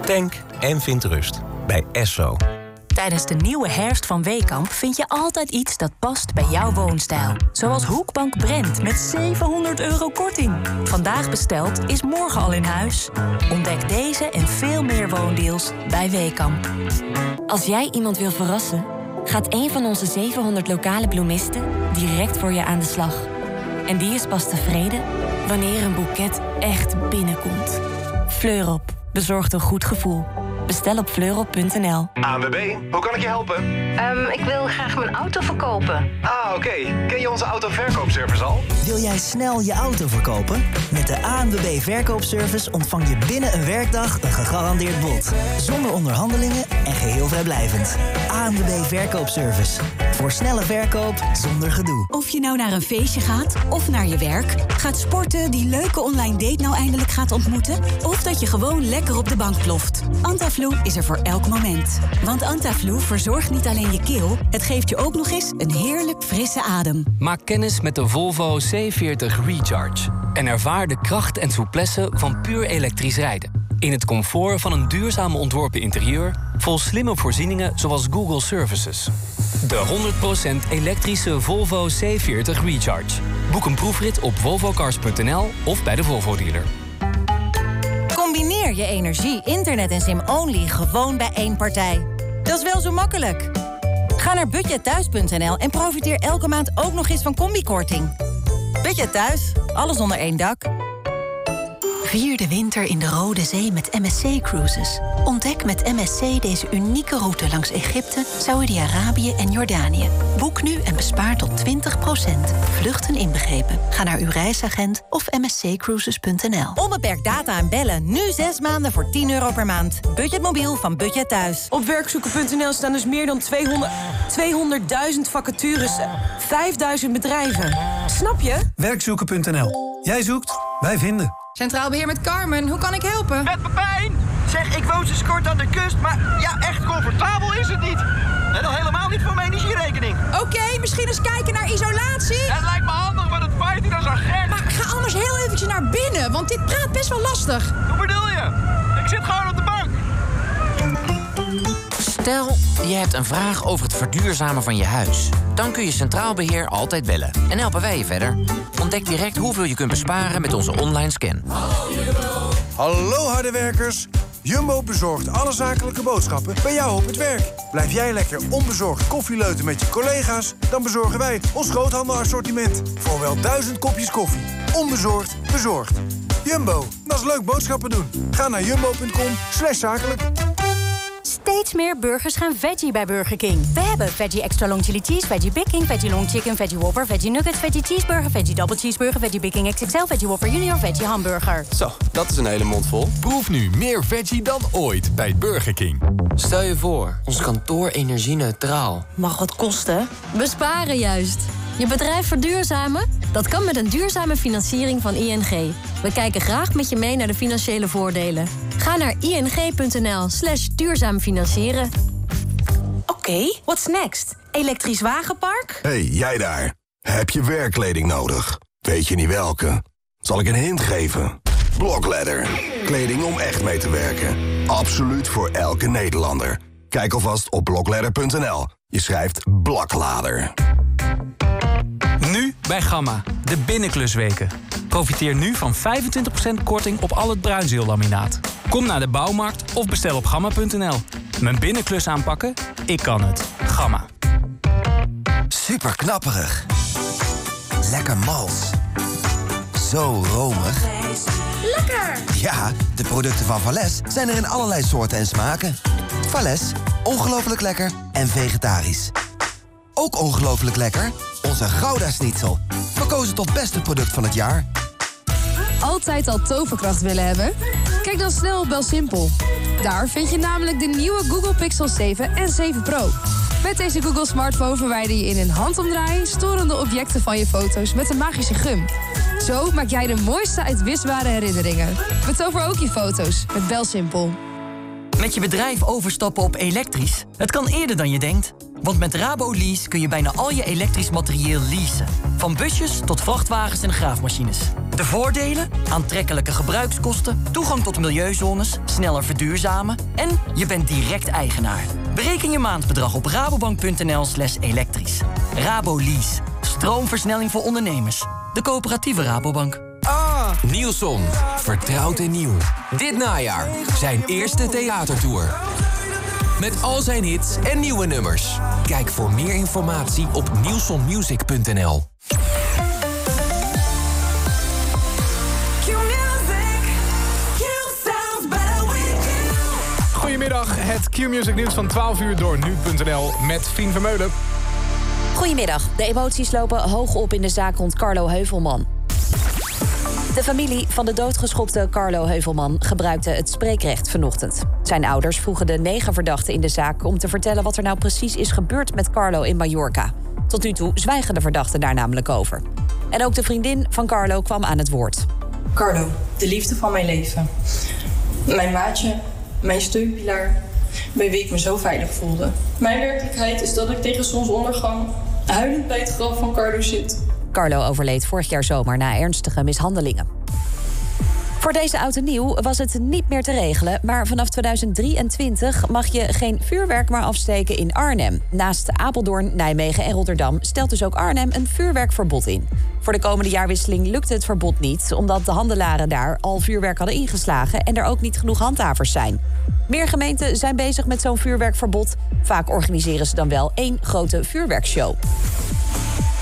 Tank en vind rust bij Esso. Tijdens de nieuwe herfst van Weekamp vind je altijd iets dat past bij jouw woonstijl. Zoals Hoekbank Brent met 700 euro korting. Vandaag besteld is morgen al in huis. Ontdek deze en veel meer woondeals bij Weekamp. Als jij iemand wil verrassen, gaat een van onze 700 lokale bloemisten direct voor je aan de slag. En die is pas tevreden wanneer een boeket echt binnenkomt. Fleurop bezorgt een goed gevoel. Bestel op fleurop.nl. ANWB, hoe kan ik je helpen? Ehm, ik wil graag mijn auto verkopen. Ah, oké. Ken je onze autoverkoopservice al? Wil jij snel je auto verkopen? Met de ANWB Verkoopservice ontvang je binnen een werkdag een gegarandeerd bod. Zonder onderhandelingen en geheel vrijblijvend. ANWB Verkoopservice. Voor snelle verkoop zonder gedoe. Of je nou naar een feestje gaat of naar je werk, gaat sporten, die leuke online date nou eindelijk gaat ontmoeten, of dat je gewoon lekker op de bank ploft. Antaflu is er voor elk moment. Want Antaflu verzorgt niet alleen je keel, het geeft je ook nog eens een heerlijk frisse adem. Maak kennis met de Volvo C40 Recharge en ervaar de kracht en souplesse van puur elektrisch rijden. In het comfort van een duurzaam ontworpen interieur, vol slimme voorzieningen zoals Google Services. De 100% elektrische Volvo C40 Recharge. Boek een proefrit op volvocars.nl of bij de Volvo dealer. Combineer je energie, internet en sim-only gewoon bij één partij. Dat is wel zo makkelijk. Ga naar budgetthuis.nl en profiteer elke maand ook nog eens van combikorting. Budget Thuis, alles onder één dak. Vier de winter in de Rode Zee met MSC Cruises. Ontdek met MSC deze unieke route langs Egypte, Saudi-Arabië en Jordanië. Boek nu en bespaar tot 20%. Vluchten inbegrepen. Ga naar uw reisagent of msccruises.nl. Onbeperkt data en bellen. Nu zes maanden voor 10 euro per maand. Budgetmobiel van Budget Thuis. Op werkzoeken.nl staan dus meer dan 200 200.000 vacatures. 5000 bedrijven. Snap je? Werkzoeken.nl. Jij zoekt, wij vinden. Centraal Beheer met Carmen, hoe kan ik helpen? Met Pepijn! Zeg, ik woon sinds kort aan de kust, maar ja, echt comfortabel is het niet. En al helemaal niet voor mijn energierekening. Oké, misschien eens kijken naar isolatie? Het lijkt me handig, maar het waait hier als een gek. Maar ga anders heel eventjes naar binnen, want dit praat best wel lastig. Hoe bedoel je? Ik zit gewoon op de bank. Stel, je hebt een vraag over het verduurzamen van je huis. Dan kun je Centraal Beheer altijd bellen. En helpen wij je verder. Ontdek direct hoeveel je kunt besparen met onze online scan. Hallo harde werkers. Jumbo bezorgt alle zakelijke boodschappen bij jou op het werk. Blijf jij lekker onbezorgd koffieleuten met je collega's? Dan bezorgen wij ons groothandelassortiment. Voor wel duizend kopjes koffie. Onbezorgd, bezorgd. Jumbo, dat is leuk boodschappen doen. Ga naar jumbo.com zakelijk. Steeds meer burgers gaan veggie bij Burger King. We hebben veggie extra long chili cheese, veggie big king, veggie long chicken, veggie whopper, veggie nuggets, veggie cheeseburger, veggie double cheeseburger, veggie big king XXL, veggie whopper junior, veggie hamburger. Zo, dat is een hele mond vol. Proef nu meer veggie dan ooit bij Burger King. Stel je voor, ons kantoor energie-neutraal. Mag wat kosten? Besparen juist. Je bedrijf verduurzamen? Dat kan met een duurzame financiering van ING. We kijken graag met je mee naar de financiële voordelen. Ga naar ing.nl slash duurzaam financieren. Oké, what's next? Elektrisch wagenpark? hey, jij daar. Heb je werkkleding nodig? Weet je niet welke? Zal ik een hint geven? Blokledder. Kleding om echt mee te werken. Absoluut voor elke Nederlander. Kijk alvast op blokledder.nl. Je schrijft blaklader. Bij Gamma, de binnenklusweken. Profiteer nu van 25% korting op al het bruinzeellaminaat. Kom naar de bouwmarkt of bestel op gamma.nl. Mijn binnenklus aanpakken? Ik kan het. Gamma. Super knapperig. Lekker mals. Zo romig. Lekker! Ja, de producten van Vales zijn er in allerlei soorten en smaken. Vales, ongelooflijk lekker en vegetarisch. Ook ongelooflijk lekker, onze Gouda Schnitzel. Verkozen tot beste product van het jaar. Altijd al toverkracht willen hebben? Kijk dan snel op Belsimpel. Daar vind je namelijk de nieuwe Google Pixel 7 en 7 Pro. Met deze Google smartphone verwijder je in een handomdraai storende objecten van je foto's met een magische gum. Zo maak jij de mooiste uitwisbare herinneringen. Betover ook je foto's met Belsimpel. Met je bedrijf overstappen op elektrisch? Het kan eerder dan je denkt. Want met Rabo Lease kun je bijna al je elektrisch materieel leasen. Van busjes tot vrachtwagens en graafmachines. De voordelen? Aantrekkelijke gebruikskosten, toegang tot milieuzones, sneller verduurzamen en je bent direct eigenaar. Bereken je maandbedrag op rabobank.nl slash elektrisch. Rabo Lease. Stroomversnelling voor ondernemers. De coöperatieve Rabobank. Nielson. Vertrouwd en nieuw. Dit najaar zijn eerste theatertour. Met al zijn hits en nieuwe nummers. Kijk voor meer informatie op nielsonmusic.nl. Goedemiddag, het Q-Music nieuws van 12 uur door nu.nl met Fien Vermeulen. Goedemiddag. De emoties lopen hoog op in de zaak rond Carlo Heuvelman. De familie van de doodgeschopte Carlo Heuvelman gebruikte het spreekrecht vanochtend. Zijn ouders vroegen de negen verdachten in de zaak om te vertellen wat er nou precies is gebeurd met Carlo in Mallorca. Tot nu toe zwijgen de verdachten daar namelijk over. En ook de vriendin van Carlo kwam aan het woord. Carlo, de liefde van mijn leven. Mijn maatje, mijn steunpilaar, bij wie ik me zo veilig voelde. Mijn werkelijkheid is dat ik tegen zonsondergang huilend bij het graf van Carlo zit. Carlo overleed vorig jaar zomer na ernstige mishandelingen. Voor deze oud en nieuw was het niet meer te regelen, maar vanaf 2023 mag je geen vuurwerk meer afsteken in Arnhem. Naast Apeldoorn, Nijmegen en Rotterdam stelt dus ook Arnhem een vuurwerkverbod in. Voor de komende jaarwisseling lukte het verbod niet, omdat de handelaren daar al vuurwerk hadden ingeslagen en er ook niet genoeg handhavers zijn. Meer gemeenten zijn bezig met zo'n vuurwerkverbod. Vaak organiseren ze dan wel één grote vuurwerkshow.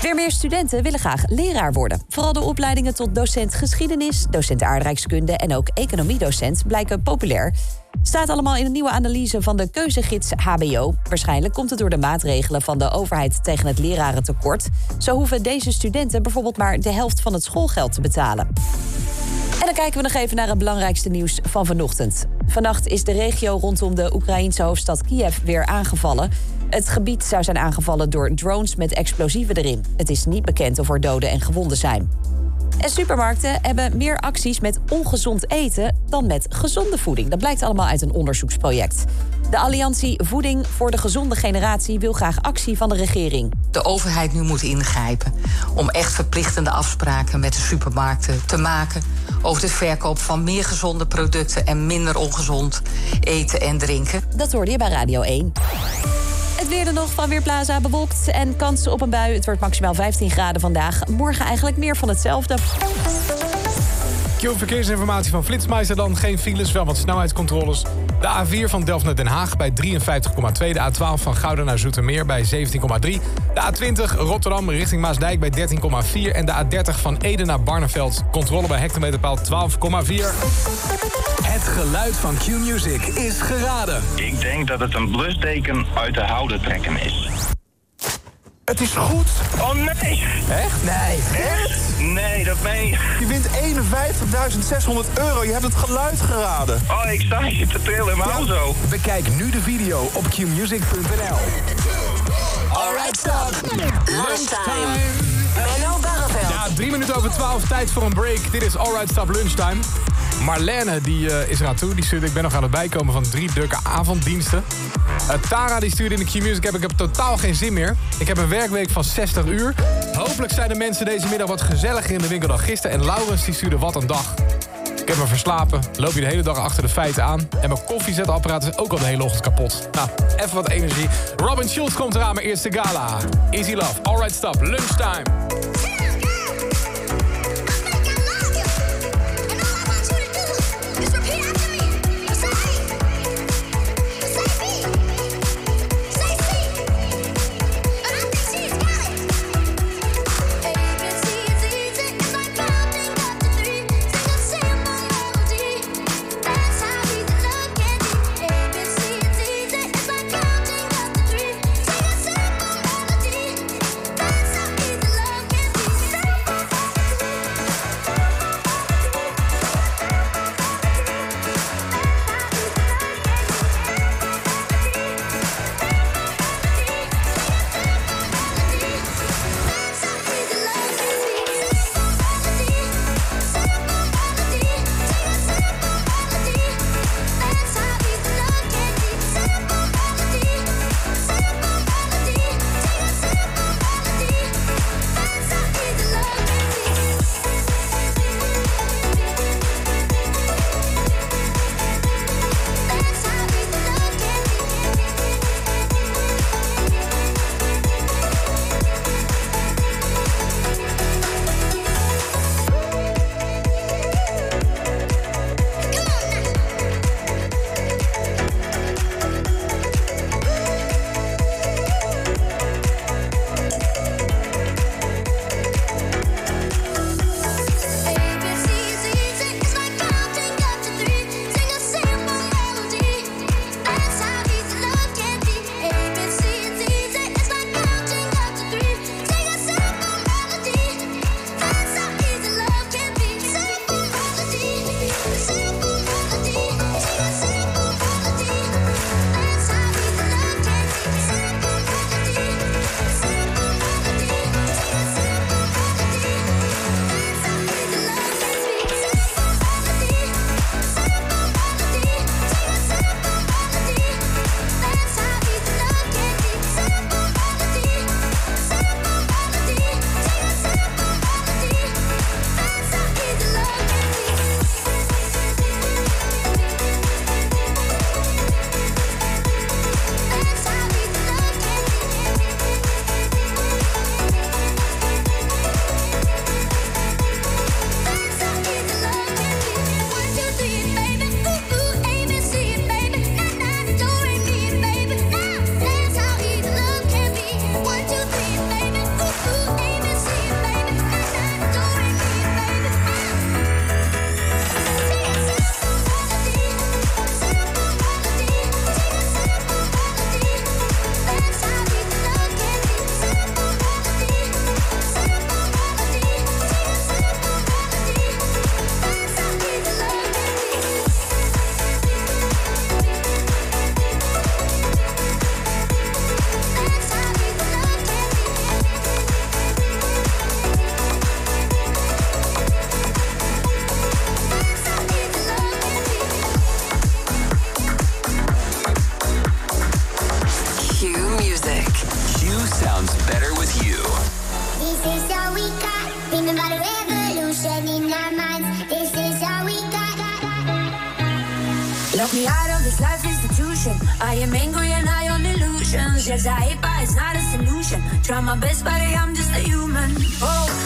Weer meer studenten willen graag leraar worden. Vooral de opleidingen tot docent geschiedenis, docent aardrijkskunde en ook economiedocent blijken populair. Staat allemaal in een nieuwe analyse van de keuzegids HBO. Waarschijnlijk komt het door de maatregelen van de overheid tegen het lerarentekort. Zo hoeven deze studenten bijvoorbeeld maar de helft van het schoolgeld te betalen. En dan kijken we nog even naar het belangrijkste nieuws van vanochtend. Vannacht is de regio rondom de Oekraïense hoofdstad Kiev weer aangevallen. Het gebied zou zijn aangevallen door drones met explosieven erin. Het is niet bekend of er doden en gewonden zijn. En supermarkten hebben meer acties met ongezond eten dan met gezonde voeding. Dat blijkt allemaal uit een onderzoeksproject. De Alliantie Voeding voor de Gezonde Generatie wil graag actie van de regering. de overheid nu moet ingrijpen om echt verplichtende afspraken met de supermarkten te maken over de verkoop van meer gezonde producten en minder ongezond eten en drinken. Dat hoorde je bij Radio 1. Het weer er nog van Weerplaza bewolkt en kansen op een bui. Het wordt maximaal 15 graden vandaag. Morgen eigenlijk meer van hetzelfde. Q verkeersinformatie van Flitsmeister dan. Geen files, wel wat snelheidscontroles. De A4 van Delft naar Den Haag bij 53,2. De A12 van Gouda naar Zoetermeer bij 17,3. De A20 Rotterdam richting Maasdijk bij 13,4. En de A30 van Ede naar Barneveld. Controle bij hectometerpaal 12,4. Het geluid van Q-Music is geraden. Ik denk dat het een blusdeken uit de houden trekken is. Het is goed. Oh nee! Echt? Nee. Echt? Nee, dat meen je. Je wint 51.600 euro. Je hebt het geluid geraden. Oh, ik sta hier te trillen in mijn auto. Bekijk nu de video op qmusic.nl. Alright, stop. Lunchtime. Ja, drie minuten over twaalf, tijd voor een break. Dit is Alright Stop Lunchtime. Marlene die, eh, is eraan toe. Die stuurde, ik ben nog aan het bijkomen van drie drukke avonddiensten. Eh, Tara die stuurde in de Q-Music app, ik heb totaal geen zin meer. Ik heb een werkweek van 60 uur. Hopelijk zijn de mensen deze middag wat gezelliger in de winkel dan gisteren. En Laurens die stuurde, wat een dag. Ik heb me verslapen, loop je de hele dag achter de feiten aan. En mijn koffiezetapparaat is ook al de hele ochtend kapot. Nou, even wat energie. Robin Schulz komt eraan, mijn eerste gala. Easy Love, Alright Stop, Lunchtime. Yes, I hate, but it's not a solution. Try my best, but I'm just a human. Oh,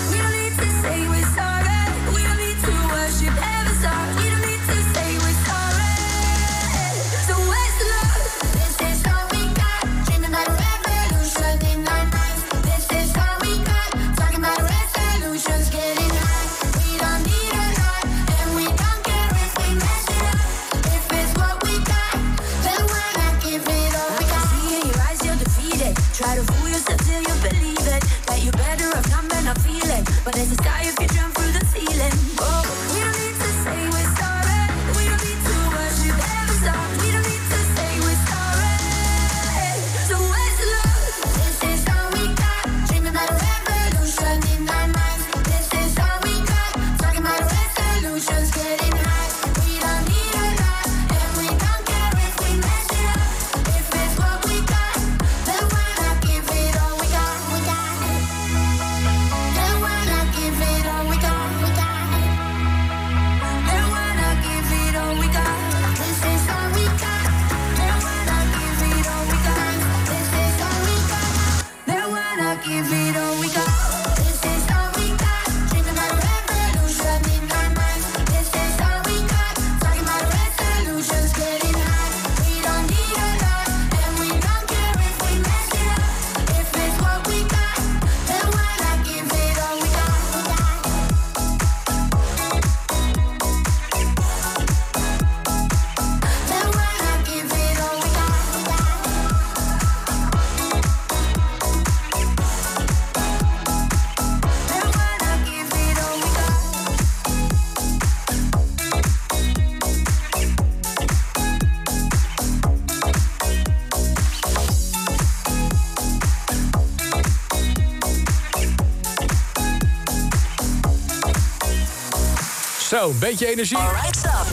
Zo, een beetje energie. Alright, stop.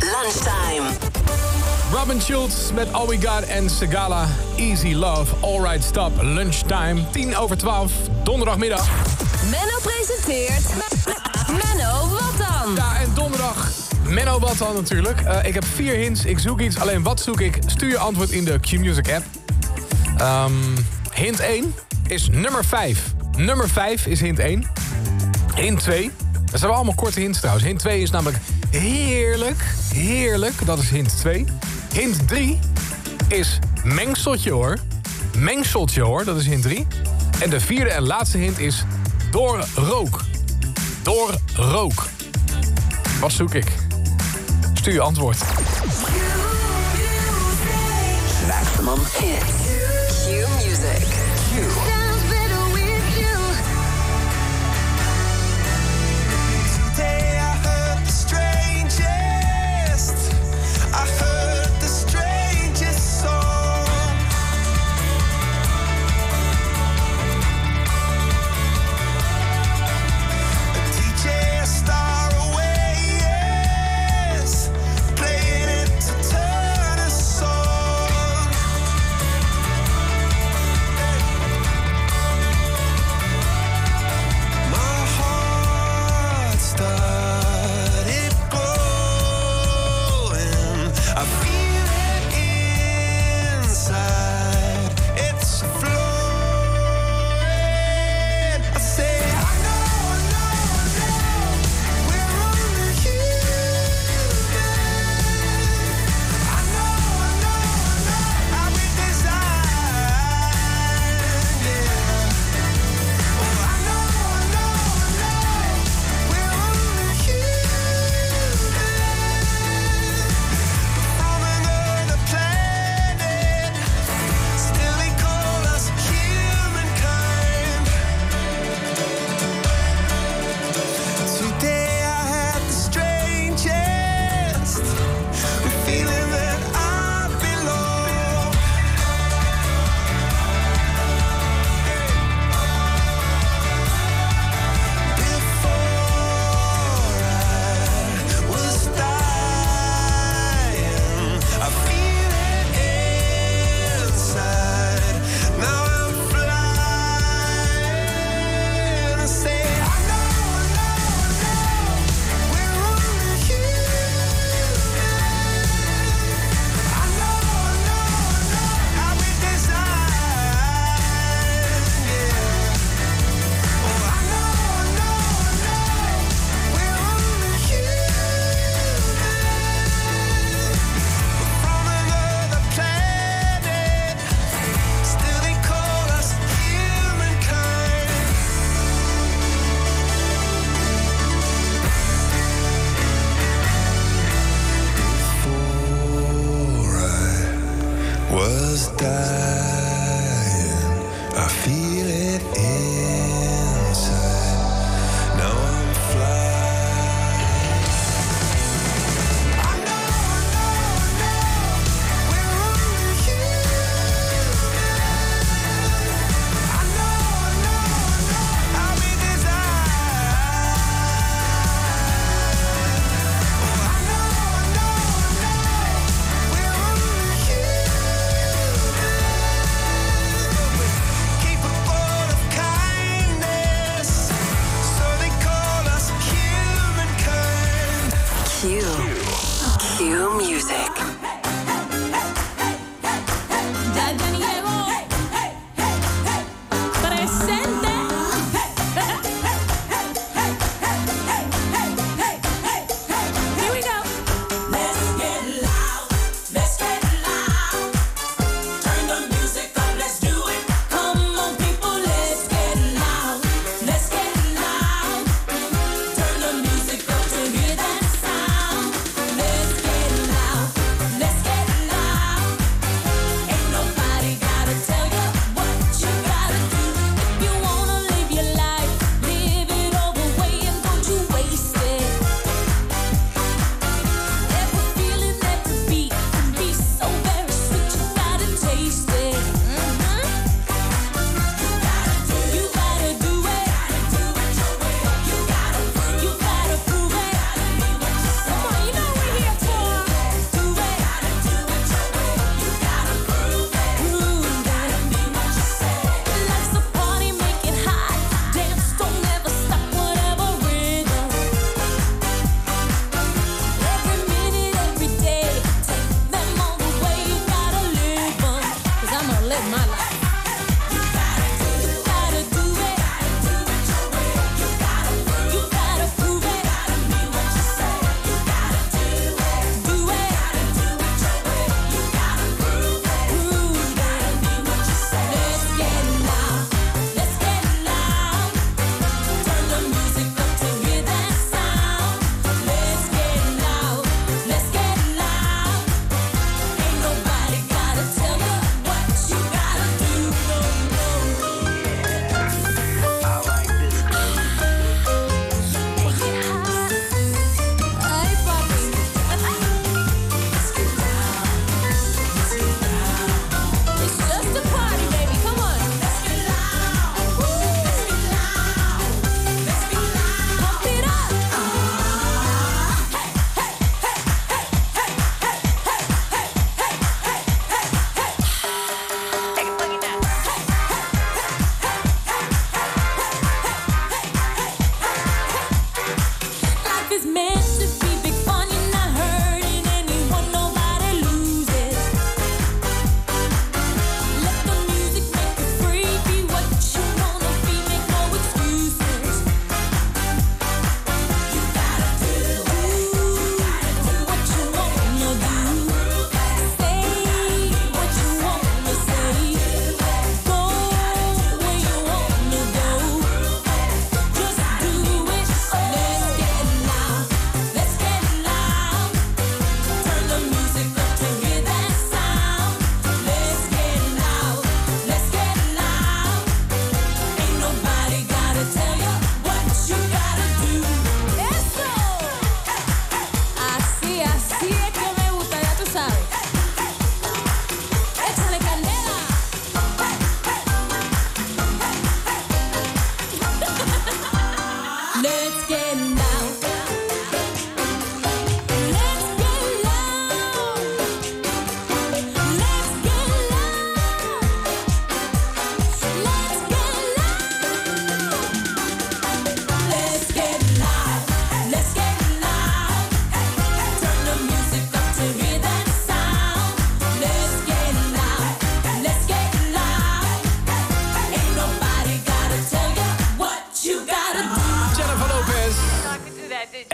Lunchtime. Robin Schultz met All We Got en Segala. Easy Love, Alright Stop, Lunchtime. 10 over 12, donderdagmiddag. Menno presenteert... Menno, wat dan? Ja, en donderdag Menno wat dan natuurlijk. Eh, ik heb vier hints, ik zoek iets. Alleen wat zoek ik? Stuur je antwoord in de Q-Music app. Ehm, hint 1 is nummer 5. Nummer 5 is hint 1. Hint 2. Dat zijn allemaal korte hints trouwens. Hint 2 is namelijk heerlijk. Heerlijk. Dat is hint 2. Hint 3 is mengseltje hoor. Mengseltje hoor. Dat is hint 3. En de vierde en laatste hint is door rook. Door rook. Wat zoek ik? Stuur je antwoord. Maximum hits. Q music. Today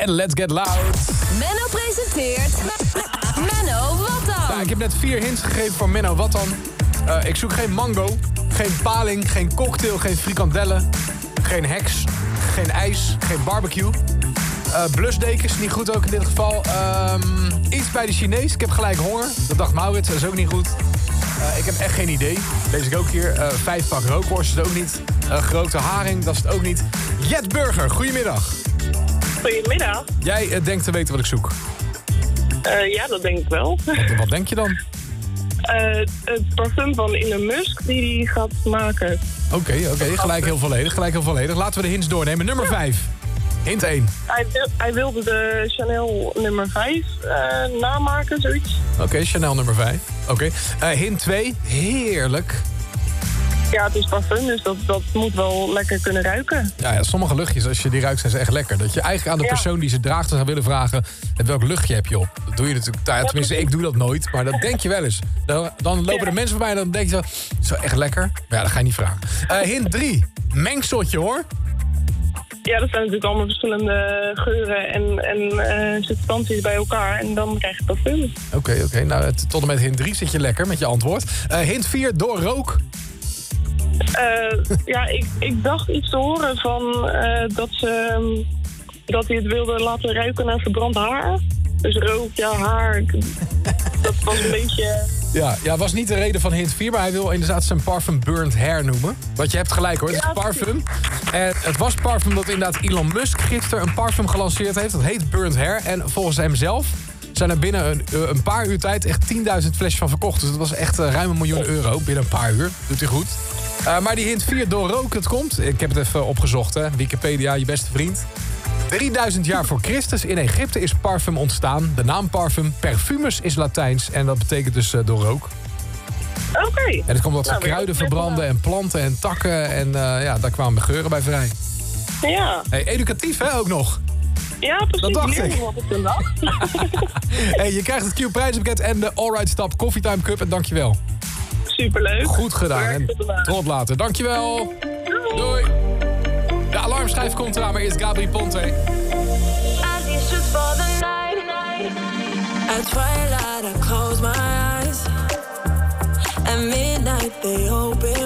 en Let's Get Loud. Menno presenteert... Menno, wat dan? Ja, ik heb net vier hints gegeven voor Menno. Wat dan? Eh, ik zoek geen mango, geen paling, geen cocktail, geen frikandellen, geen heks, geen ijs, geen barbecue. Eh blusdekens, niet goed ook in dit geval. Ehm, iets bij de Chinees, ik heb gelijk honger. Dat dacht Maurits, dat is ook niet goed. Eh, ik heb echt geen idee. Lees ik ook hier. Eh, vijf pak rookworst is ook niet. Eh, grote haring, dat is het ook niet. Jet Burger, goedemiddag. Goedemiddag. Jij eh, denkt te weten wat ik zoek. Eh, ja, dat denk ik wel. Wat, wat denk je dan? Eh, het parfum van Elon Musk die hij gaat maken. Oké, oké, gelijk heel volledig, gelijk heel volledig. Laten we de hints doornemen. Nummer 5. Hint 1. Hij, wil- hij wilde de Chanel nummer 5 eh, namaken, zoiets. Oké, Chanel nummer 5. Oké. Hint 2. Heerlijk. Ja, het is parfum, dus dat, dat moet wel lekker kunnen ruiken. Ja, ja, sommige luchtjes, als je die ruikt, zijn ze echt lekker. Dat je eigenlijk aan de persoon die ze draagt zou willen vragen... "En welk luchtje heb je op? Dat doe je natuurlijk... nou ja, tenminste, ik doe dat nooit, maar dat denk je wel eens. Dan, dan lopen de mensen voorbij en dan denk je zo... Echt lekker? Maar ja, dat ga je niet vragen. Eh, hint 3. Mengseltje, hoor. Ja, dat zijn natuurlijk allemaal verschillende geuren en, en eh, substanties bij elkaar. En dan krijg je parfum. Oké, oké. Nou, tot en met hint 3 zit je lekker met je antwoord. Eh, hint 4. Door rook. Eh, ja, ik, ik dacht iets te horen van eh, dat, ze, ehm, dat hij het wilde laten ruiken naar verbrand haar. Dus rook, ja, haar. Dat was een beetje... Ja, ja, was niet de reden van hint 4, maar hij wil inderdaad zijn parfum Burnt Hair noemen. Want je hebt gelijk hoor, het is parfum. En het was parfum dat inderdaad Elon Musk gisteren een parfum gelanceerd heeft. Dat heet Burnt Hair. En volgens hem zelf zijn er binnen een, eh, een paar uur tijd echt 10.000 flesjes van verkocht. Dus dat was echt eh, ruim een miljoen euro binnen een paar uur. Doet hij goed. Eh, maar die hint 4 door rook, het komt. Ik heb het even opgezocht, hè. Wikipedia, je beste vriend. 3000 jaar voor Christus in Egypte is parfum ontstaan. De naam parfum, perfumus, is Latijns. En dat betekent dus eh, door rook. Oké. En het komt dat ze Nou, kruiden verbranden en planten en takken. En eh, ja, daar kwamen geuren bij vrij. Ja. Hey, educatief hè, ook nog. Ja, precies. Dat dacht ik. wat ik toen dacht. Hey, je krijgt het Q-prijzenpakket en de Allright Stap Coffeetime Cup. En dankjewel. Superleuk. Goed gedaan. En tot later. Dankjewel. Doei. De alarmschijf komt eraan, maar eerst Gabri Ponte. At twilight, I close my eyes. At midnight, they open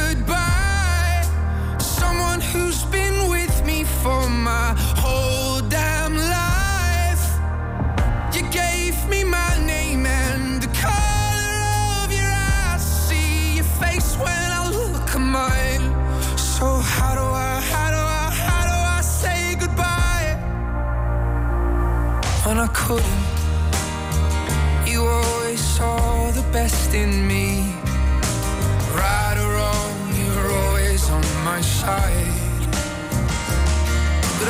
for my whole damn life? You gave me my name and the color of your eyes. See your face when I look at mine. So, how do I, how do I, how do I say goodbye when I couldn't? You always saw the best in me. Right or wrong, you're always on my side.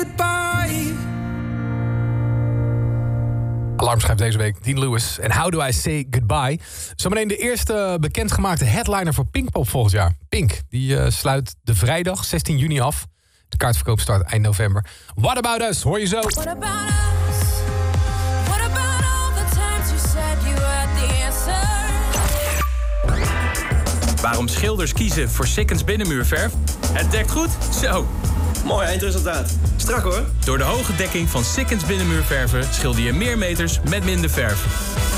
goodbye? Alarmschijf deze week, Dean Lewis. En How Do I Say Goodbye? Zometeen de eerste bekendgemaakte headliner voor Pinkpop volgend jaar. Pink, die eh, sluit de vrijdag 16 juni af. De kaartverkoop start eind november. What About Us, hoor je zo. What about us? What about all the times you said you had the answer? Waarom schilders kiezen voor Sikkens binnenmuurverf? Het dekt goed? Zo. Mooi eindresultaat. Strak hoor. Door de hoge dekking van Sikkens binnenmuurverven schilder je meer meters met minder verf.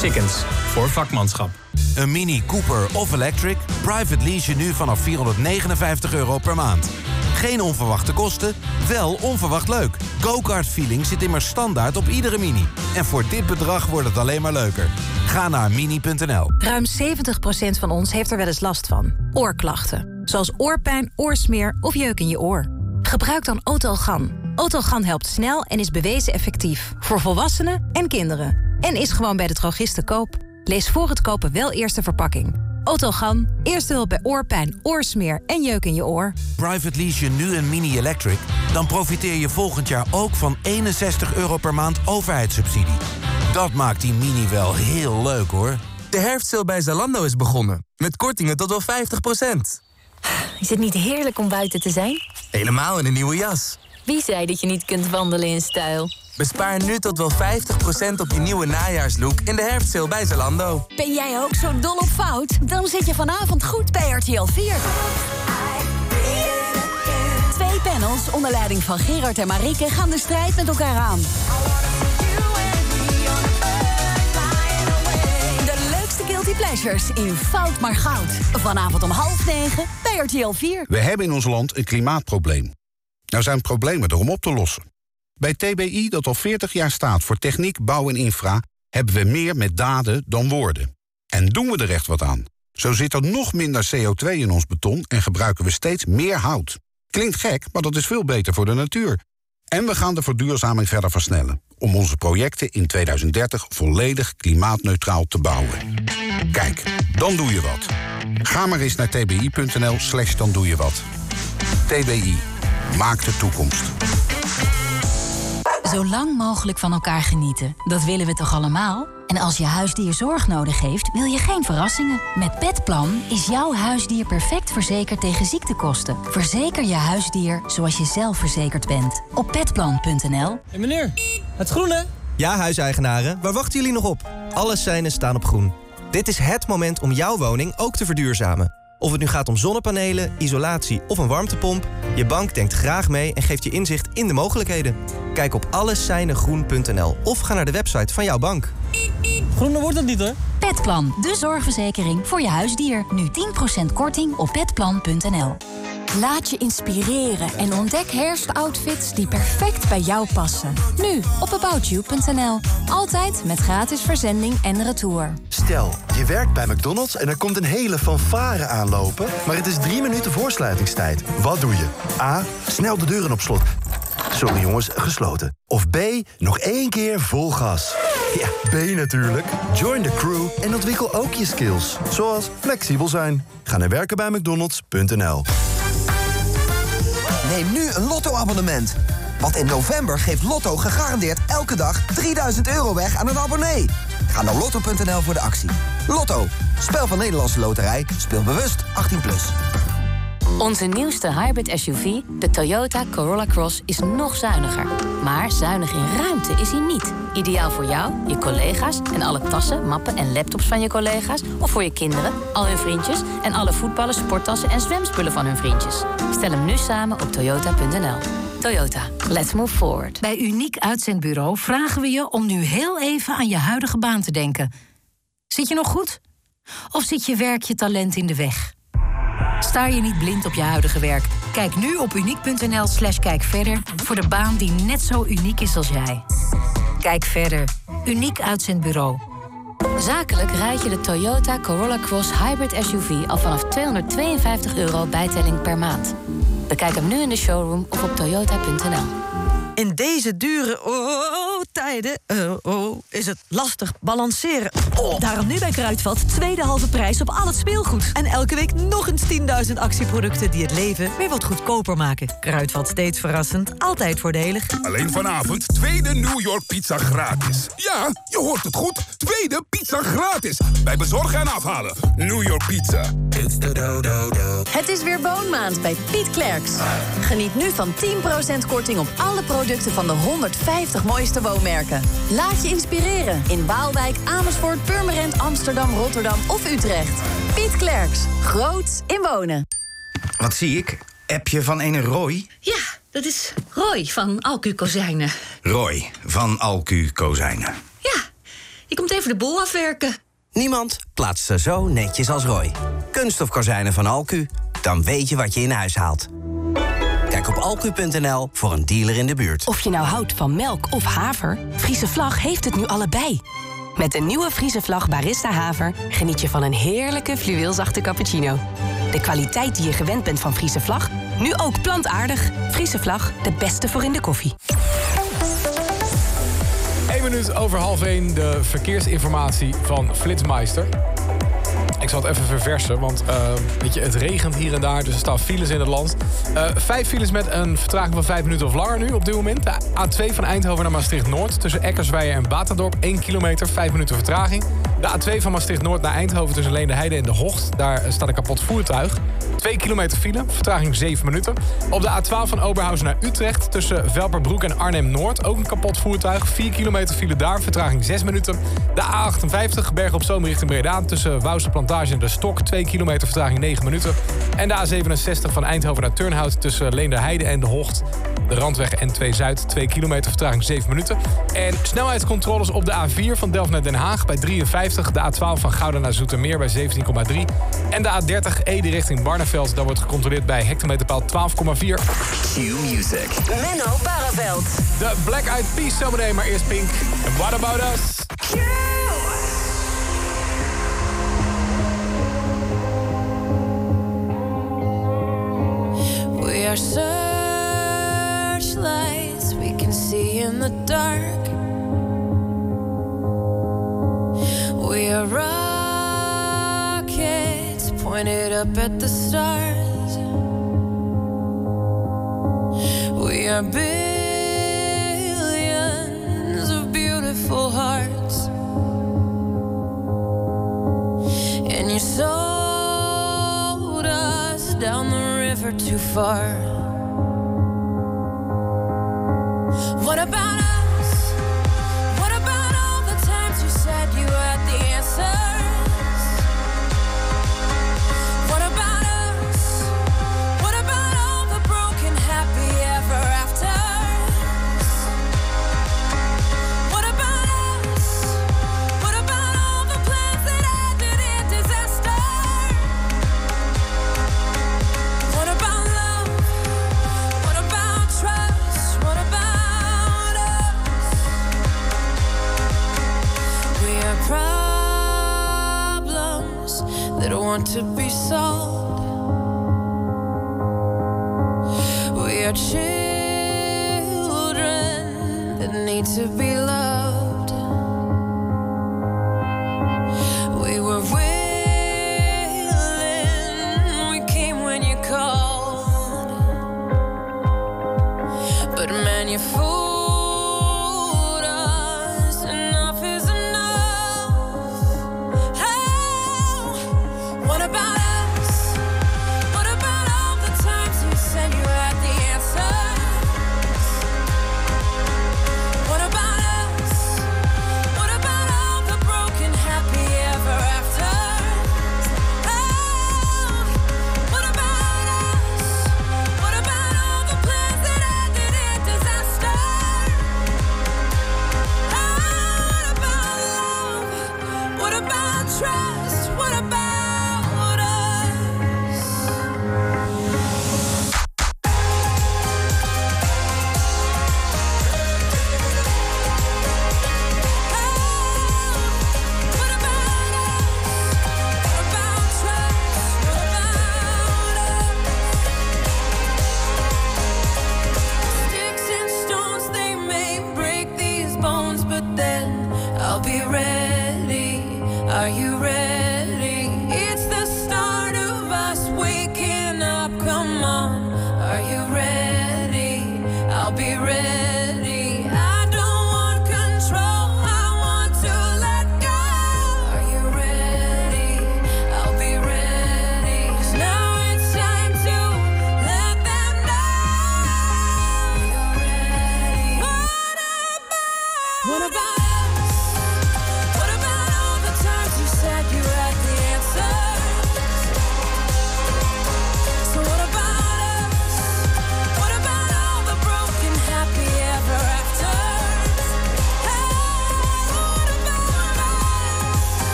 Sikkens, voor vakmanschap. Een Mini Cooper of Electric? Private lease je nu vanaf 459 euro per maand. Geen onverwachte kosten, wel onverwacht leuk. Go-kart feeling zit immers standaard op iedere Mini. En voor dit bedrag wordt het alleen maar leuker. Ga naar mini.nl. Ruim 70% van ons heeft er wel eens last van. Oorklachten. Zoals oorpijn, oorsmeer of jeuk in je oor. Gebruik dan Otalgan. Otalgan helpt snel en is bewezen effectief. Voor volwassenen en kinderen. En is gewoon bij de drogist te koop. Lees voor het kopen wel eerst de verpakking. Otalgan, eerste hulp bij oorpijn, oorsmeer en jeuk in je oor. Private lease je nu een Mini Electric? Dan profiteer je volgend jaar ook van 61 euro per maand overheidssubsidie. Dat maakt die Mini wel heel leuk hoor. De herfstsale bij Zalando is begonnen. Met kortingen tot wel 50%. Is het niet heerlijk om buiten te zijn? Helemaal in een nieuwe jas. Wie zei dat je niet kunt wandelen in stijl? Bespaar nu tot wel 50% op je nieuwe najaarslook in de herfstsale bij Zalando. Ben jij ook zo dol op fout? Dan zit je vanavond goed bij RTL 4. Twee panels onder leiding van Gerard en Marieke gaan de strijd met elkaar aan. Pleasures in Fout maar Goud. Vanavond om half negen bij RTL 4. We hebben in ons land een klimaatprobleem. Nou zijn problemen er om op te lossen. Bij TBI, dat al 40 jaar staat voor techniek, bouw en infra... hebben we meer met daden dan woorden. En doen we er echt wat aan. Zo zit er nog minder CO2 in ons beton... en gebruiken we steeds meer hout. Klinkt gek, maar dat is veel beter voor de natuur. En we gaan de verduurzaming verder versnellen... om onze projecten in 2030 volledig klimaatneutraal te bouwen. Kijk, dan doe je wat. Ga maar eens naar tbi.nl slash dan doe je wat. TBI, Maak de toekomst. Zo lang mogelijk van elkaar genieten. Dat willen we toch allemaal? En als je huisdier zorg nodig heeft, wil je geen verrassingen. Met Petplan is jouw huisdier perfect verzekerd tegen ziektekosten. Verzeker je huisdier zoals je zelf verzekerd bent. Op petplan.nl. Hé meneer, het groene? Ja, huiseigenaren, waar wachten jullie nog op? Alle seinen staan op groen. Dit is het moment om jouw woning ook te verduurzamen. Of het nu gaat om zonnepanelen, isolatie of een warmtepomp... je bank denkt graag mee en geeft je inzicht in de mogelijkheden. Kijk op alleseinengroen.nl of ga naar de website van jouw bank. Groener wordt het niet hoor. Petplan, de zorgverzekering voor je huisdier. Nu 10% korting op petplan.nl. Laat je inspireren en ontdek herfstoutfits die perfect bij jou passen. Nu op aboutyou.nl. Altijd met gratis verzending en retour. Stel, je werkt bij McDonald's en er komt een hele fanfare aanlopen... maar het is drie minuten voor sluitingstijd. Wat doe je? A, snel de deuren op slot. Sorry jongens, gesloten. Of B, nog één keer vol gas. Ja, B natuurlijk. Join the crew en ontwikkel ook je skills. Zoals flexibel zijn. Ga naar werkenbijmcdonalds.nl Neem nu een Lotto-abonnement. Want in november geeft Lotto gegarandeerd elke dag 3000 euro weg aan een abonnee. Ga naar lotto.nl voor de actie. Lotto, spel van Nederlandse Loterij. Speel bewust 18+. Plus. Onze nieuwste hybrid SUV, de Toyota Corolla Cross, is nog zuiniger. Maar zuinig in ruimte is hij niet. Ideaal voor jou, je collega's en alle tassen, mappen en laptops van je collega's... of voor je kinderen, al hun vriendjes... en alle voetballen, sporttassen en zwemspullen van hun vriendjes. Stel hem nu samen op toyota.nl. Toyota, let's move forward. Bij Uniek Uitzendbureau vragen we je om nu heel even aan je huidige baan te denken. Zit je nog goed? Of zit je werk je talent in de weg? Sta je niet blind op je huidige werk? Kijk nu op uniek.nl slash kijk verder... voor de baan die net zo uniek is als jij. Kijk verder. Uniek Uitzendbureau. Zakelijk rijd je de Toyota Corolla Cross Hybrid SUV al vanaf 252 euro bijtelling per maand. Bekijk hem nu in de showroom of op toyota.nl. In deze dure oh, tijden eh, oh, is het lastig balanceren. Oh. Daarom nu bij Kruidvat tweede halve prijs op al het speelgoed. En elke week nog eens 10.000 actieproducten die het leven weer wat goedkoper maken. Kruidvat steeds verrassend, altijd voordelig. Alleen vanavond tweede New York pizza gratis. Ja, je hoort het goed. Tweede pizza gratis. Bij bezorgen en afhalen. New York Pizza. It's the do do do. Het is weer woonmaand bij Piet Klerks. Geniet nu van 10% korting op alle producten van de 150 mooiste woonmerken. Laat je inspireren in Waalwijk, Amersfoort, Purmerend, Amsterdam, Rotterdam of Utrecht. Piet Klerks. Groot in wonen. Wat zie ik? Appje van ene Roy? Ja, dat is Roy van Alcu Kozijnen. Roy van Alcu Kozijnen. Ja, je komt even de boel afwerken. Niemand plaatst ze zo netjes als Roy. Kunststof kozijnen van Alcu, dan weet je wat je in huis haalt. Kijk op alcu.nl voor een dealer in de buurt. Of je nou houdt van melk of haver, Friese Vlag heeft het nu allebei. Met de nieuwe Friese Vlag Barista Haver geniet je van een heerlijke fluweelzachte cappuccino. De kwaliteit die je gewend bent van Friese Vlag, nu ook plantaardig. Friese Vlag, de beste voor in de koffie. 1 minuut over half 1 de verkeersinformatie van Flitsmeister. Ik zal het even verversen, want eh, weet je, het regent hier en daar, dus er staan files in het land. Eh, vijf files met een vertraging van vijf minuten of langer nu op dit moment. De A2 van Eindhoven naar Maastricht-Noord tussen Eckersweijer en Batendorp. 1 kilometer, 5 minuten vertraging. De A2 van Maastricht-Noord naar Eindhoven tussen Leendeheide en De Hocht. Daar staat een kapot voertuig. 2 kilometer file, vertraging 7 minuten. Op de A12 van Oberhausen naar Utrecht tussen Velperbroek en Arnhem-Noord. Ook een kapot voertuig. 4 kilometer file daar, vertraging 6 minuten. De A58 Bergen op Zoom richting Breda tussen Wouwse Plantage en De Stok. 2 kilometer vertraging 9 minuten. En de A67 van Eindhoven naar Turnhout tussen Leenderheide en De Hocht. De Randweg N2 Zuid, 2 kilometer vertraging 7 minuten. En snelheidscontroles op de A4 van Delft naar Den Haag bij 53. De A12 van Gouda naar Zoetermeer bij 17,3. En de A30 Ede richting Barneveld. Daar wordt gecontroleerd bij hectometerpaal 12,4. Q-Music. Menno Barreveld. De Black Eyed Peas zometeen, maar eerst Pink. En What About Us? We are searchlights we can see in the dark. We are rockets pointed up at the stars. We are billions of beautiful hearts. And you sold us down the never too far. What about? want to be sold. We are children that need to be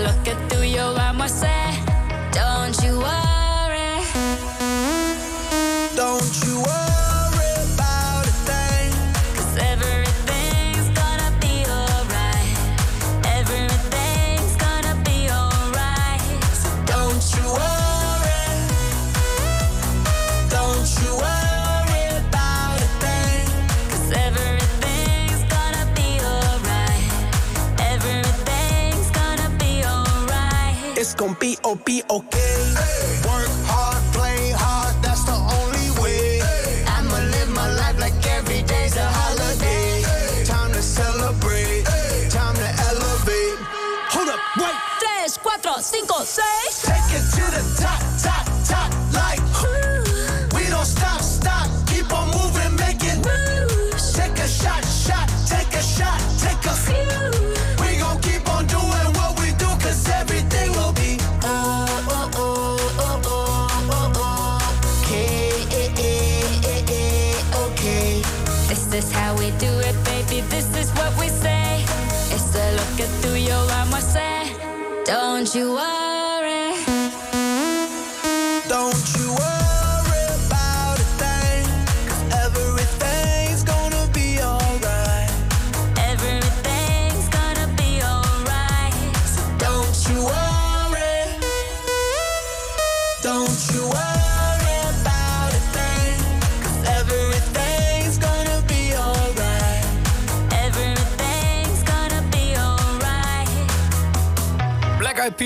lo que tú y yo vamos a hacer. dos.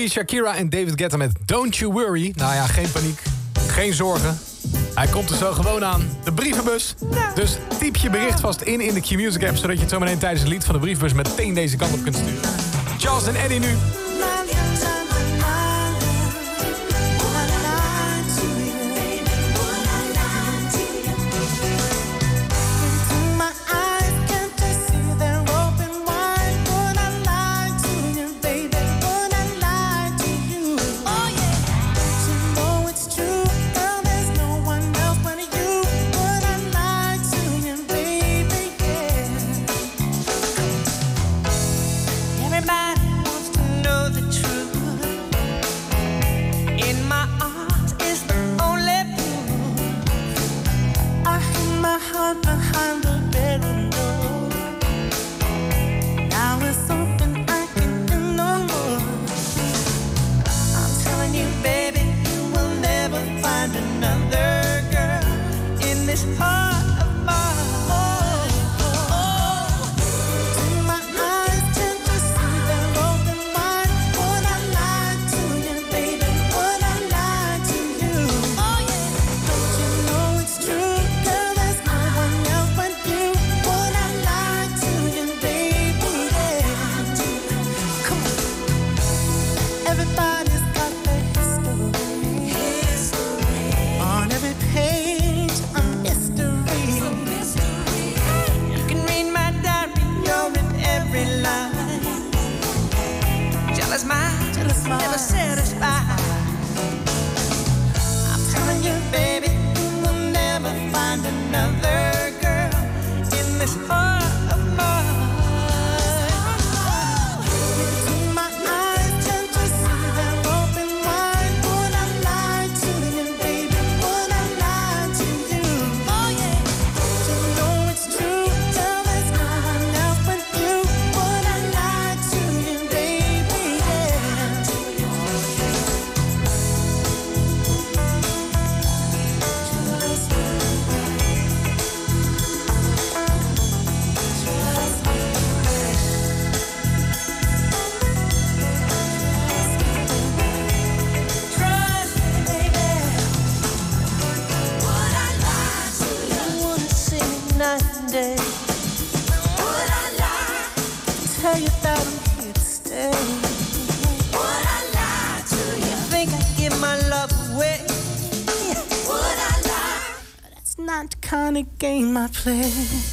Shakira en David Guetta met Don't You Worry. Nou ja, geen paniek, geen zorgen. Hij komt er zo gewoon aan. De brievenbus. Dus typ je bericht vast in in de Q-Music app... zodat je het zo meteen tijdens het lied van de brievenbus meteen deze kant op kunt sturen. Charles en Eddie nu. place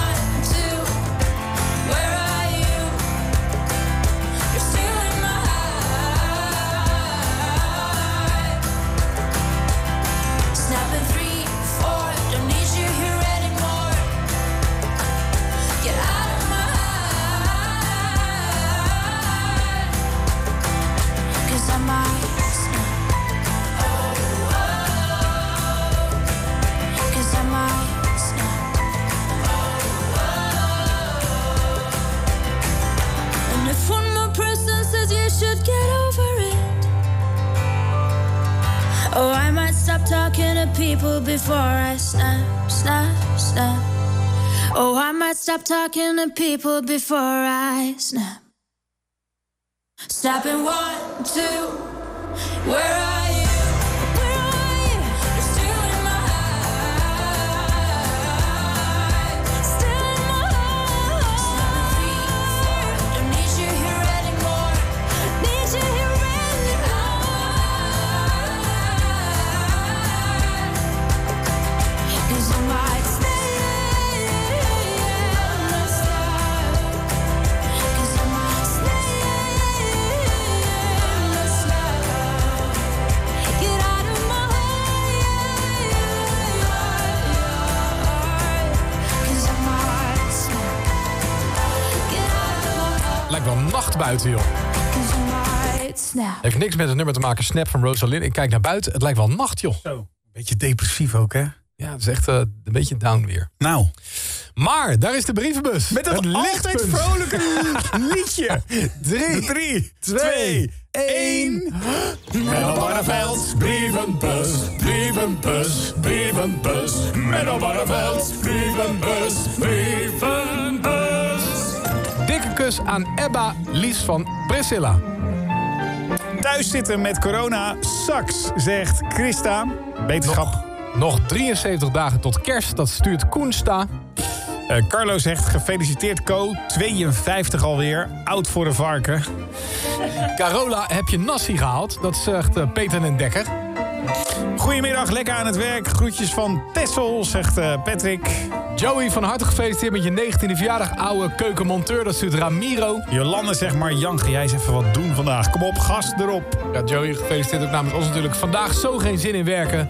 Oh, I might stop talking to people before I snap. Snapping one, two. Where are buiten, joh. Heeft niks met het nummer te maken, Snap van Rosalind. Ik kijk naar buiten, het lijkt wel nacht, joh. Zo, beetje depressief ook, hè? Ja, het is echt eh, een beetje down weer. Nou. Maar, daar is de brievenbus. Met dat Het altijd vrolijke liedje. Drie, Drie, twee, één. Menno Barneveld, brievenbus, brievenbus, brievenbus. Menno Barneveld, brievenbus, brievenbus. Dikke kus aan Ebba Lies van Priscilla. Thuis zitten met corona, saks, zegt Christa. Beterschap. Nog 73 dagen tot kerst, dat stuurt Koensta. Eh, Carlo zegt gefeliciteerd Co, 52 alweer, oud voor de varken. Carola, heb je Nassi gehaald? Dat zegt eh, Peter en Dekker. Goedemiddag, lekker aan het werk. Groetjes van Tessel, zegt eh, Patrick. Joey, van harte gefeliciteerd met je 19e verjaardag, oude keukenmonteur. Dat stuurt Ramiro. Jolande zegt maar, Jan, ga jij eens even wat doen vandaag. Kom op, gas erop. Ja, Joey, gefeliciteerd ook namens ons natuurlijk. Vandaag zo geen zin in werken.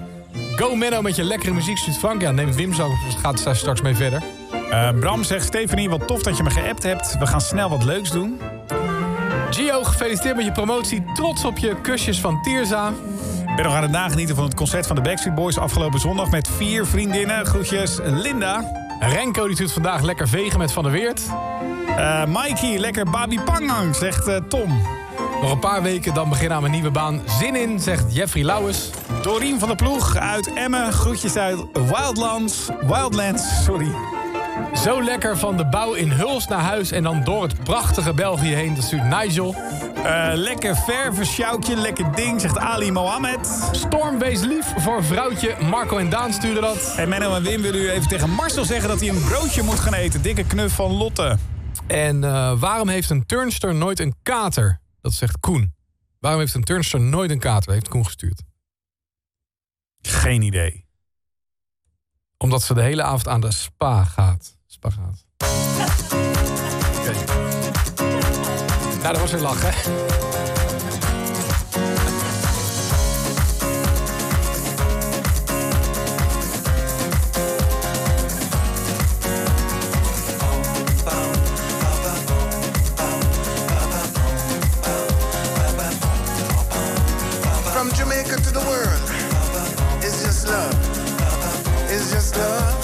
Go Menno met je lekkere muziek, stuurt Frank. Ja, neemt Wim zo, gaat daar straks mee verder. Eh, Bram zegt, Stefanie, wat tof dat je me geappt hebt. We gaan snel wat leuks doen. Gio, gefeliciteerd met je promotie. Trots op je kusjes van Tirza. Ben nog aan het nagenieten van het concert van de Backstreet Boys afgelopen zondag met vier vriendinnen. Groetjes, Linda. Renko die doet vandaag lekker vegen met Van der Weert. Eh Mikey, lekker Babi Pangang, zegt eh, Tom. Nog een paar weken, dan beginnen aan mijn nieuwe baan. Zin in, zegt Jeffrey Lauwers. Dorien van der Ploeg uit Emmen. Groetjes uit Wildlands. Wildlands, sorry. Zo lekker van de bouw in Huls naar huis en dan door het prachtige België heen. Dat stuurt Nigel. Eh, lekker verven, lekker ding, zegt Ali Mohammed. Storm, wees lief voor vrouwtje. Marco en Daan sturen dat. En Menno en Wim willen u even tegen Marcel zeggen dat hij een broodje moet gaan eten. Dikke knuf van Lotte. En eh, waarom heeft een turnster nooit een kater? Dat zegt Koen. Waarom heeft een turnster nooit een kater? Heeft Koen gestuurd. Geen idee. Omdat ze de hele avond aan de spa gaat. Spa gaat. Nou, dat was weer lachen. From Jamaica to the world, it's just love. It's just love.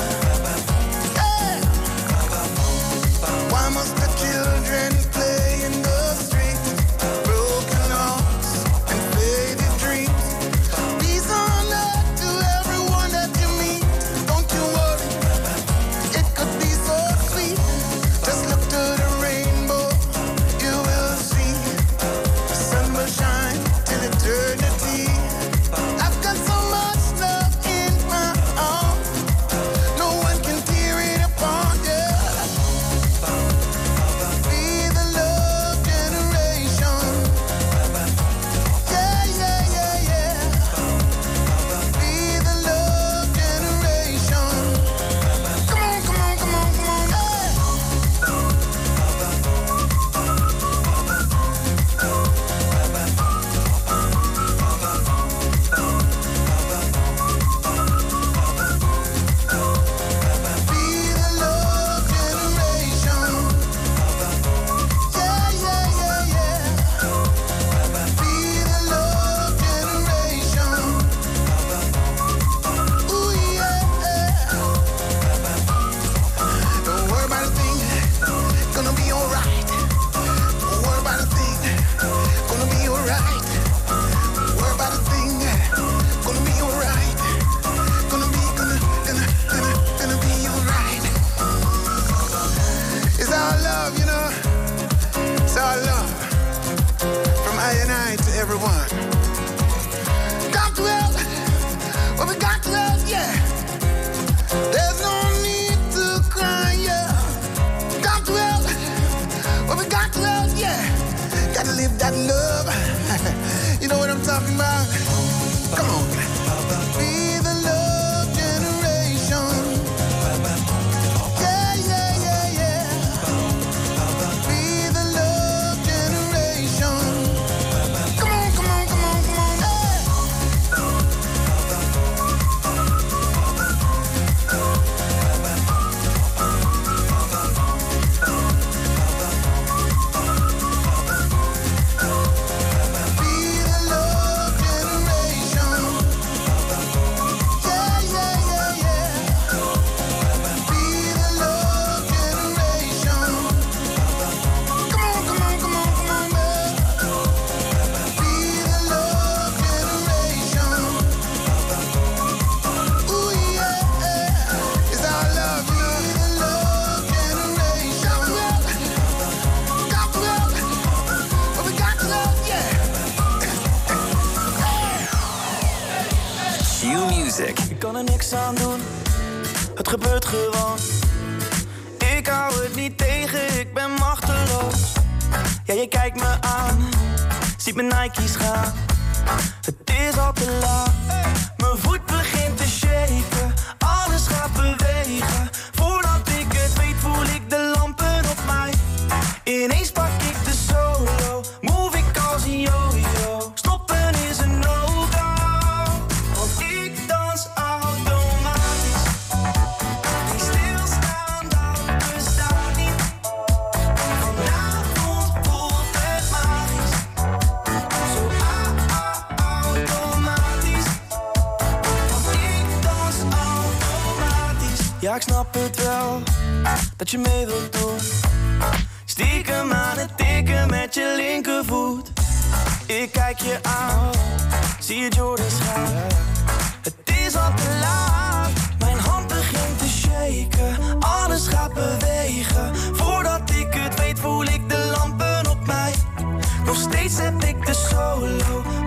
Voordat ik het weet, voel ik de lampen op mij. Nog steeds heb ik de solo.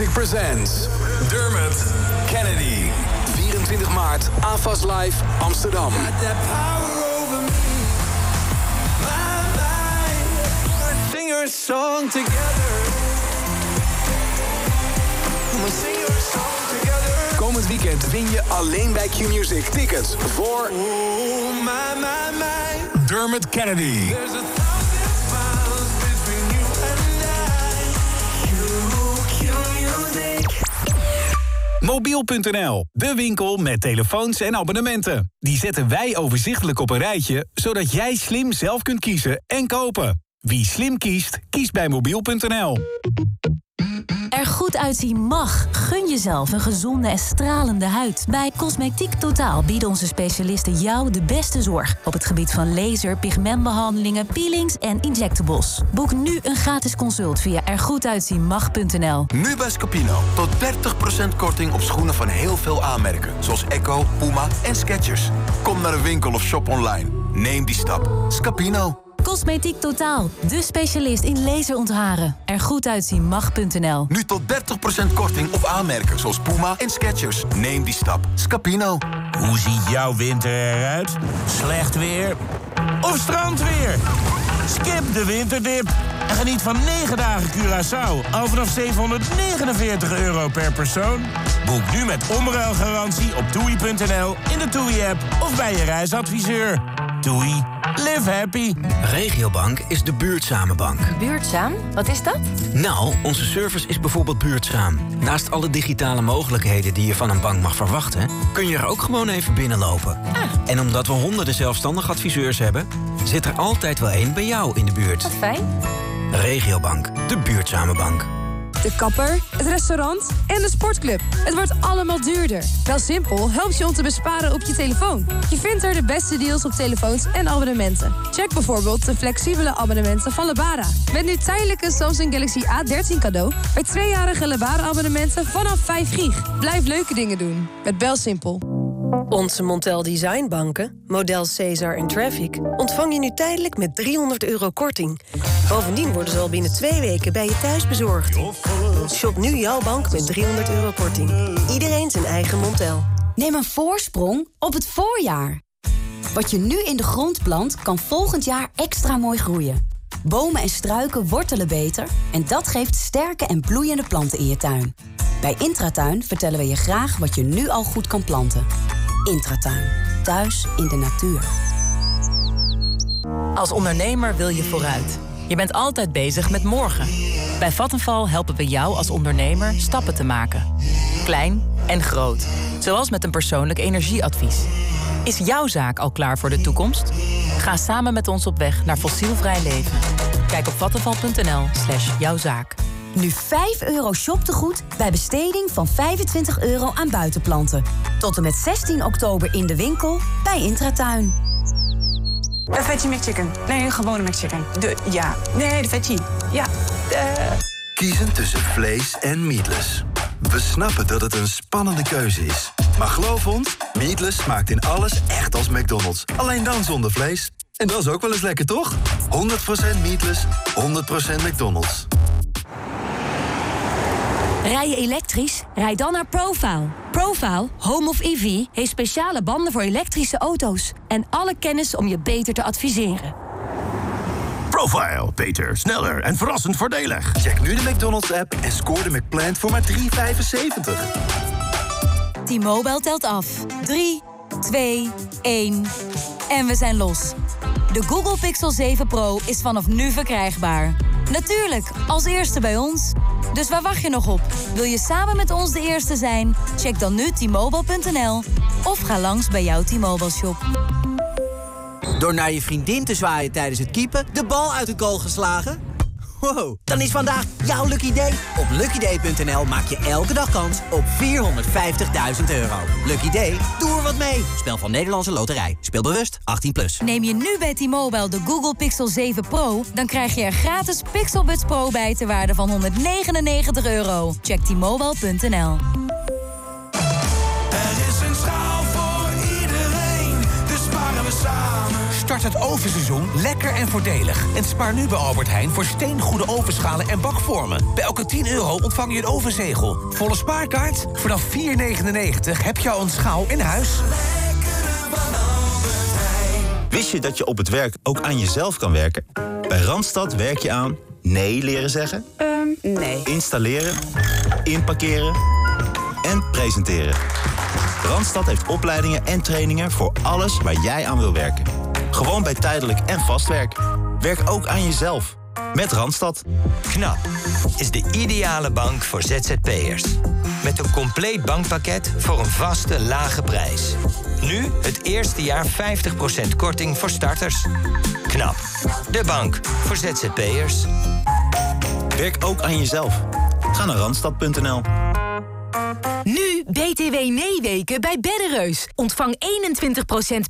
Q-Music presents Dermot Kennedy. 24 maart, AFAS Live, Amsterdam. Song together. Komend weekend win je alleen bij Q-Music tickets voor Oh, my, my, my. Dermot Kennedy. Mobiel.nl, de winkel met telefoons en abonnementen. Die zetten wij overzichtelijk op een rijtje, zodat jij slim zelf kunt kiezen en kopen. Wie slim kiest, kiest bij mobiel.nl. Er goed uitzien mag. Gun jezelf een gezonde en stralende huid. Bij Cosmetiek Totaal bieden onze specialisten jou de beste zorg... op het gebied van laser, pigmentbehandelingen, peelings en injectables. Boek nu een gratis consult via ergoeduitzienmag.nl. Nu bij Scapino. Tot 30% korting op schoenen van heel veel aanmerken. Zoals Echo, Puma en Skechers. Kom naar de winkel of shop online. Neem die stap. Scapino. Cosmetiek Totaal, de specialist in laserontharen. Ergoeduitzienmag.nl. Nu tot 30% korting op aanmerken zoals Puma en Skechers. Neem die stap. Scapino. Hoe ziet jouw winter eruit? Slecht weer of strandweer? Skip de winterdip en geniet van 9 dagen Curaçao al vanaf 749 euro per persoon. Boek nu met onruilgarantie op toei.nl, in de TUI-app of bij je reisadviseur. TUI, live happy. Regiobank is de buurtzame bank. Buurtzaam? Wat is dat? Nou, onze service is bijvoorbeeld buurtzaam. Naast alle digitale mogelijkheden die je van een bank mag verwachten... kun je er ook gewoon even binnenlopen. En omdat we honderden zelfstandig adviseurs hebben... zit er altijd wel één bij jou in de buurt. Wat fijn. Regiobank, de buurtzame bank. De kapper, het restaurant en de sportclub. Het wordt allemaal duurder. Wel simpel helpt je om te besparen op je telefoon. Je vindt er de beste deals op telefoons en abonnementen. Check bijvoorbeeld de flexibele abonnementen van Lebara. Met nu tijdelijke Samsung Galaxy A13 cadeau... bij tweejarige Lebara-abonnementen vanaf 5 gig. Blijf leuke dingen doen. Met BelSimpel. Onze Montel Design banken, model Caesar en Traffic... ontvang je nu tijdelijk met 300 euro korting. Bovendien worden ze al binnen twee weken bij je thuis bezorgd. Shop nu jouw bank met 300 euro korting. Iedereen zijn eigen Montel. Neem een voorsprong op het voorjaar. Wat je nu in de grond plant, kan volgend jaar extra mooi groeien. Bomen en struiken wortelen beter en dat geeft sterke en bloeiende planten in je tuin. Bij Intratuin vertellen we je graag wat je nu al goed kan planten. Intratuin, thuis in de natuur. Als ondernemer wil je vooruit. Je bent altijd bezig met morgen. Bij Vattenfall helpen we jou als ondernemer stappen te maken. Klein en groot. Zoals met een persoonlijk energieadvies. Is jouw zaak al klaar voor de toekomst? Ga samen met ons op weg naar fossielvrij leven. Kijk op vattenfall.nl slash jouw zaak. Nu 5 euro shoptegoed bij besteding van 25 euro aan buitenplanten. Tot en met 16 oktober in de winkel bij Intratuin. Een veggie McChicken. Nee, een gewone McChicken. De, ja. Nee, de veggie. Ja. De... Kiezen tussen vlees en meatless. We snappen dat het een spannende keuze is. Maar geloof ons, meatless smaakt in alles echt als McDonald's. Alleen dan zonder vlees. En dat is ook wel eens lekker, toch? 100% meatless, 100% McDonald's. Rij je elektrisch? Rijd dan naar Profile. Profile, Home of EV, heeft speciale banden voor elektrische auto's. En alle kennis om je beter te adviseren. Profile, beter, sneller en verrassend voordelig. Check nu de McDonald's app en scoor de McPlant voor maar 3,75. T-Mobile telt af. 3, 2, 1. En we zijn los. De Google Pixel 7 Pro is vanaf nu verkrijgbaar. Natuurlijk, als eerste bij ons. Dus waar wacht je nog op? Wil je samen met ons de eerste zijn? Check dan nu t-mobile.nl of ga langs bij jouw T-Mobile shop. Door naar je vriendin te zwaaien tijdens het keepen de bal uit de goal geslagen? Wow, dan is vandaag jouw lucky day. Op luckyday.nl maak je elke dag kans op 450.000 euro. Lucky Day, doe er wat mee. Spel van Nederlandse Loterij. Speel bewust 18+. Plus. Neem je nu bij T-Mobile de Google Pixel 7 Pro... dan krijg je er gratis Pixelbuds Pro bij ter waarde van 199 euro. Check T-Mobile.nl. Start het ovenseizoen lekker en voordelig. En spaar nu bij Albert Heijn voor steengoede ovenschalen en bakvormen. Bij elke 10 euro ontvang je een ovenzegel. Volle spaarkaart? Vanaf 4,99 heb je al een schaal in huis. Wist je dat je op het werk ook aan jezelf kan werken? Bij Randstad werk je aan nee leren zeggen, nee. installeren, inparkeren en presenteren. Randstad heeft opleidingen en trainingen voor alles waar jij aan wil werken. Gewoon bij tijdelijk en vast werk. Ook aan jezelf. Met Randstad. KNAP is de ideale bank voor ZZP'ers. Met een compleet bankpakket voor een vaste, lage prijs. Nu het eerste jaar 50% korting voor starters. KNAP, de bank voor ZZP'ers. Werk ook aan jezelf. Ga naar Randstad.nl. Nu BTW nee-weken bij Beddenreus. Ontvang 21%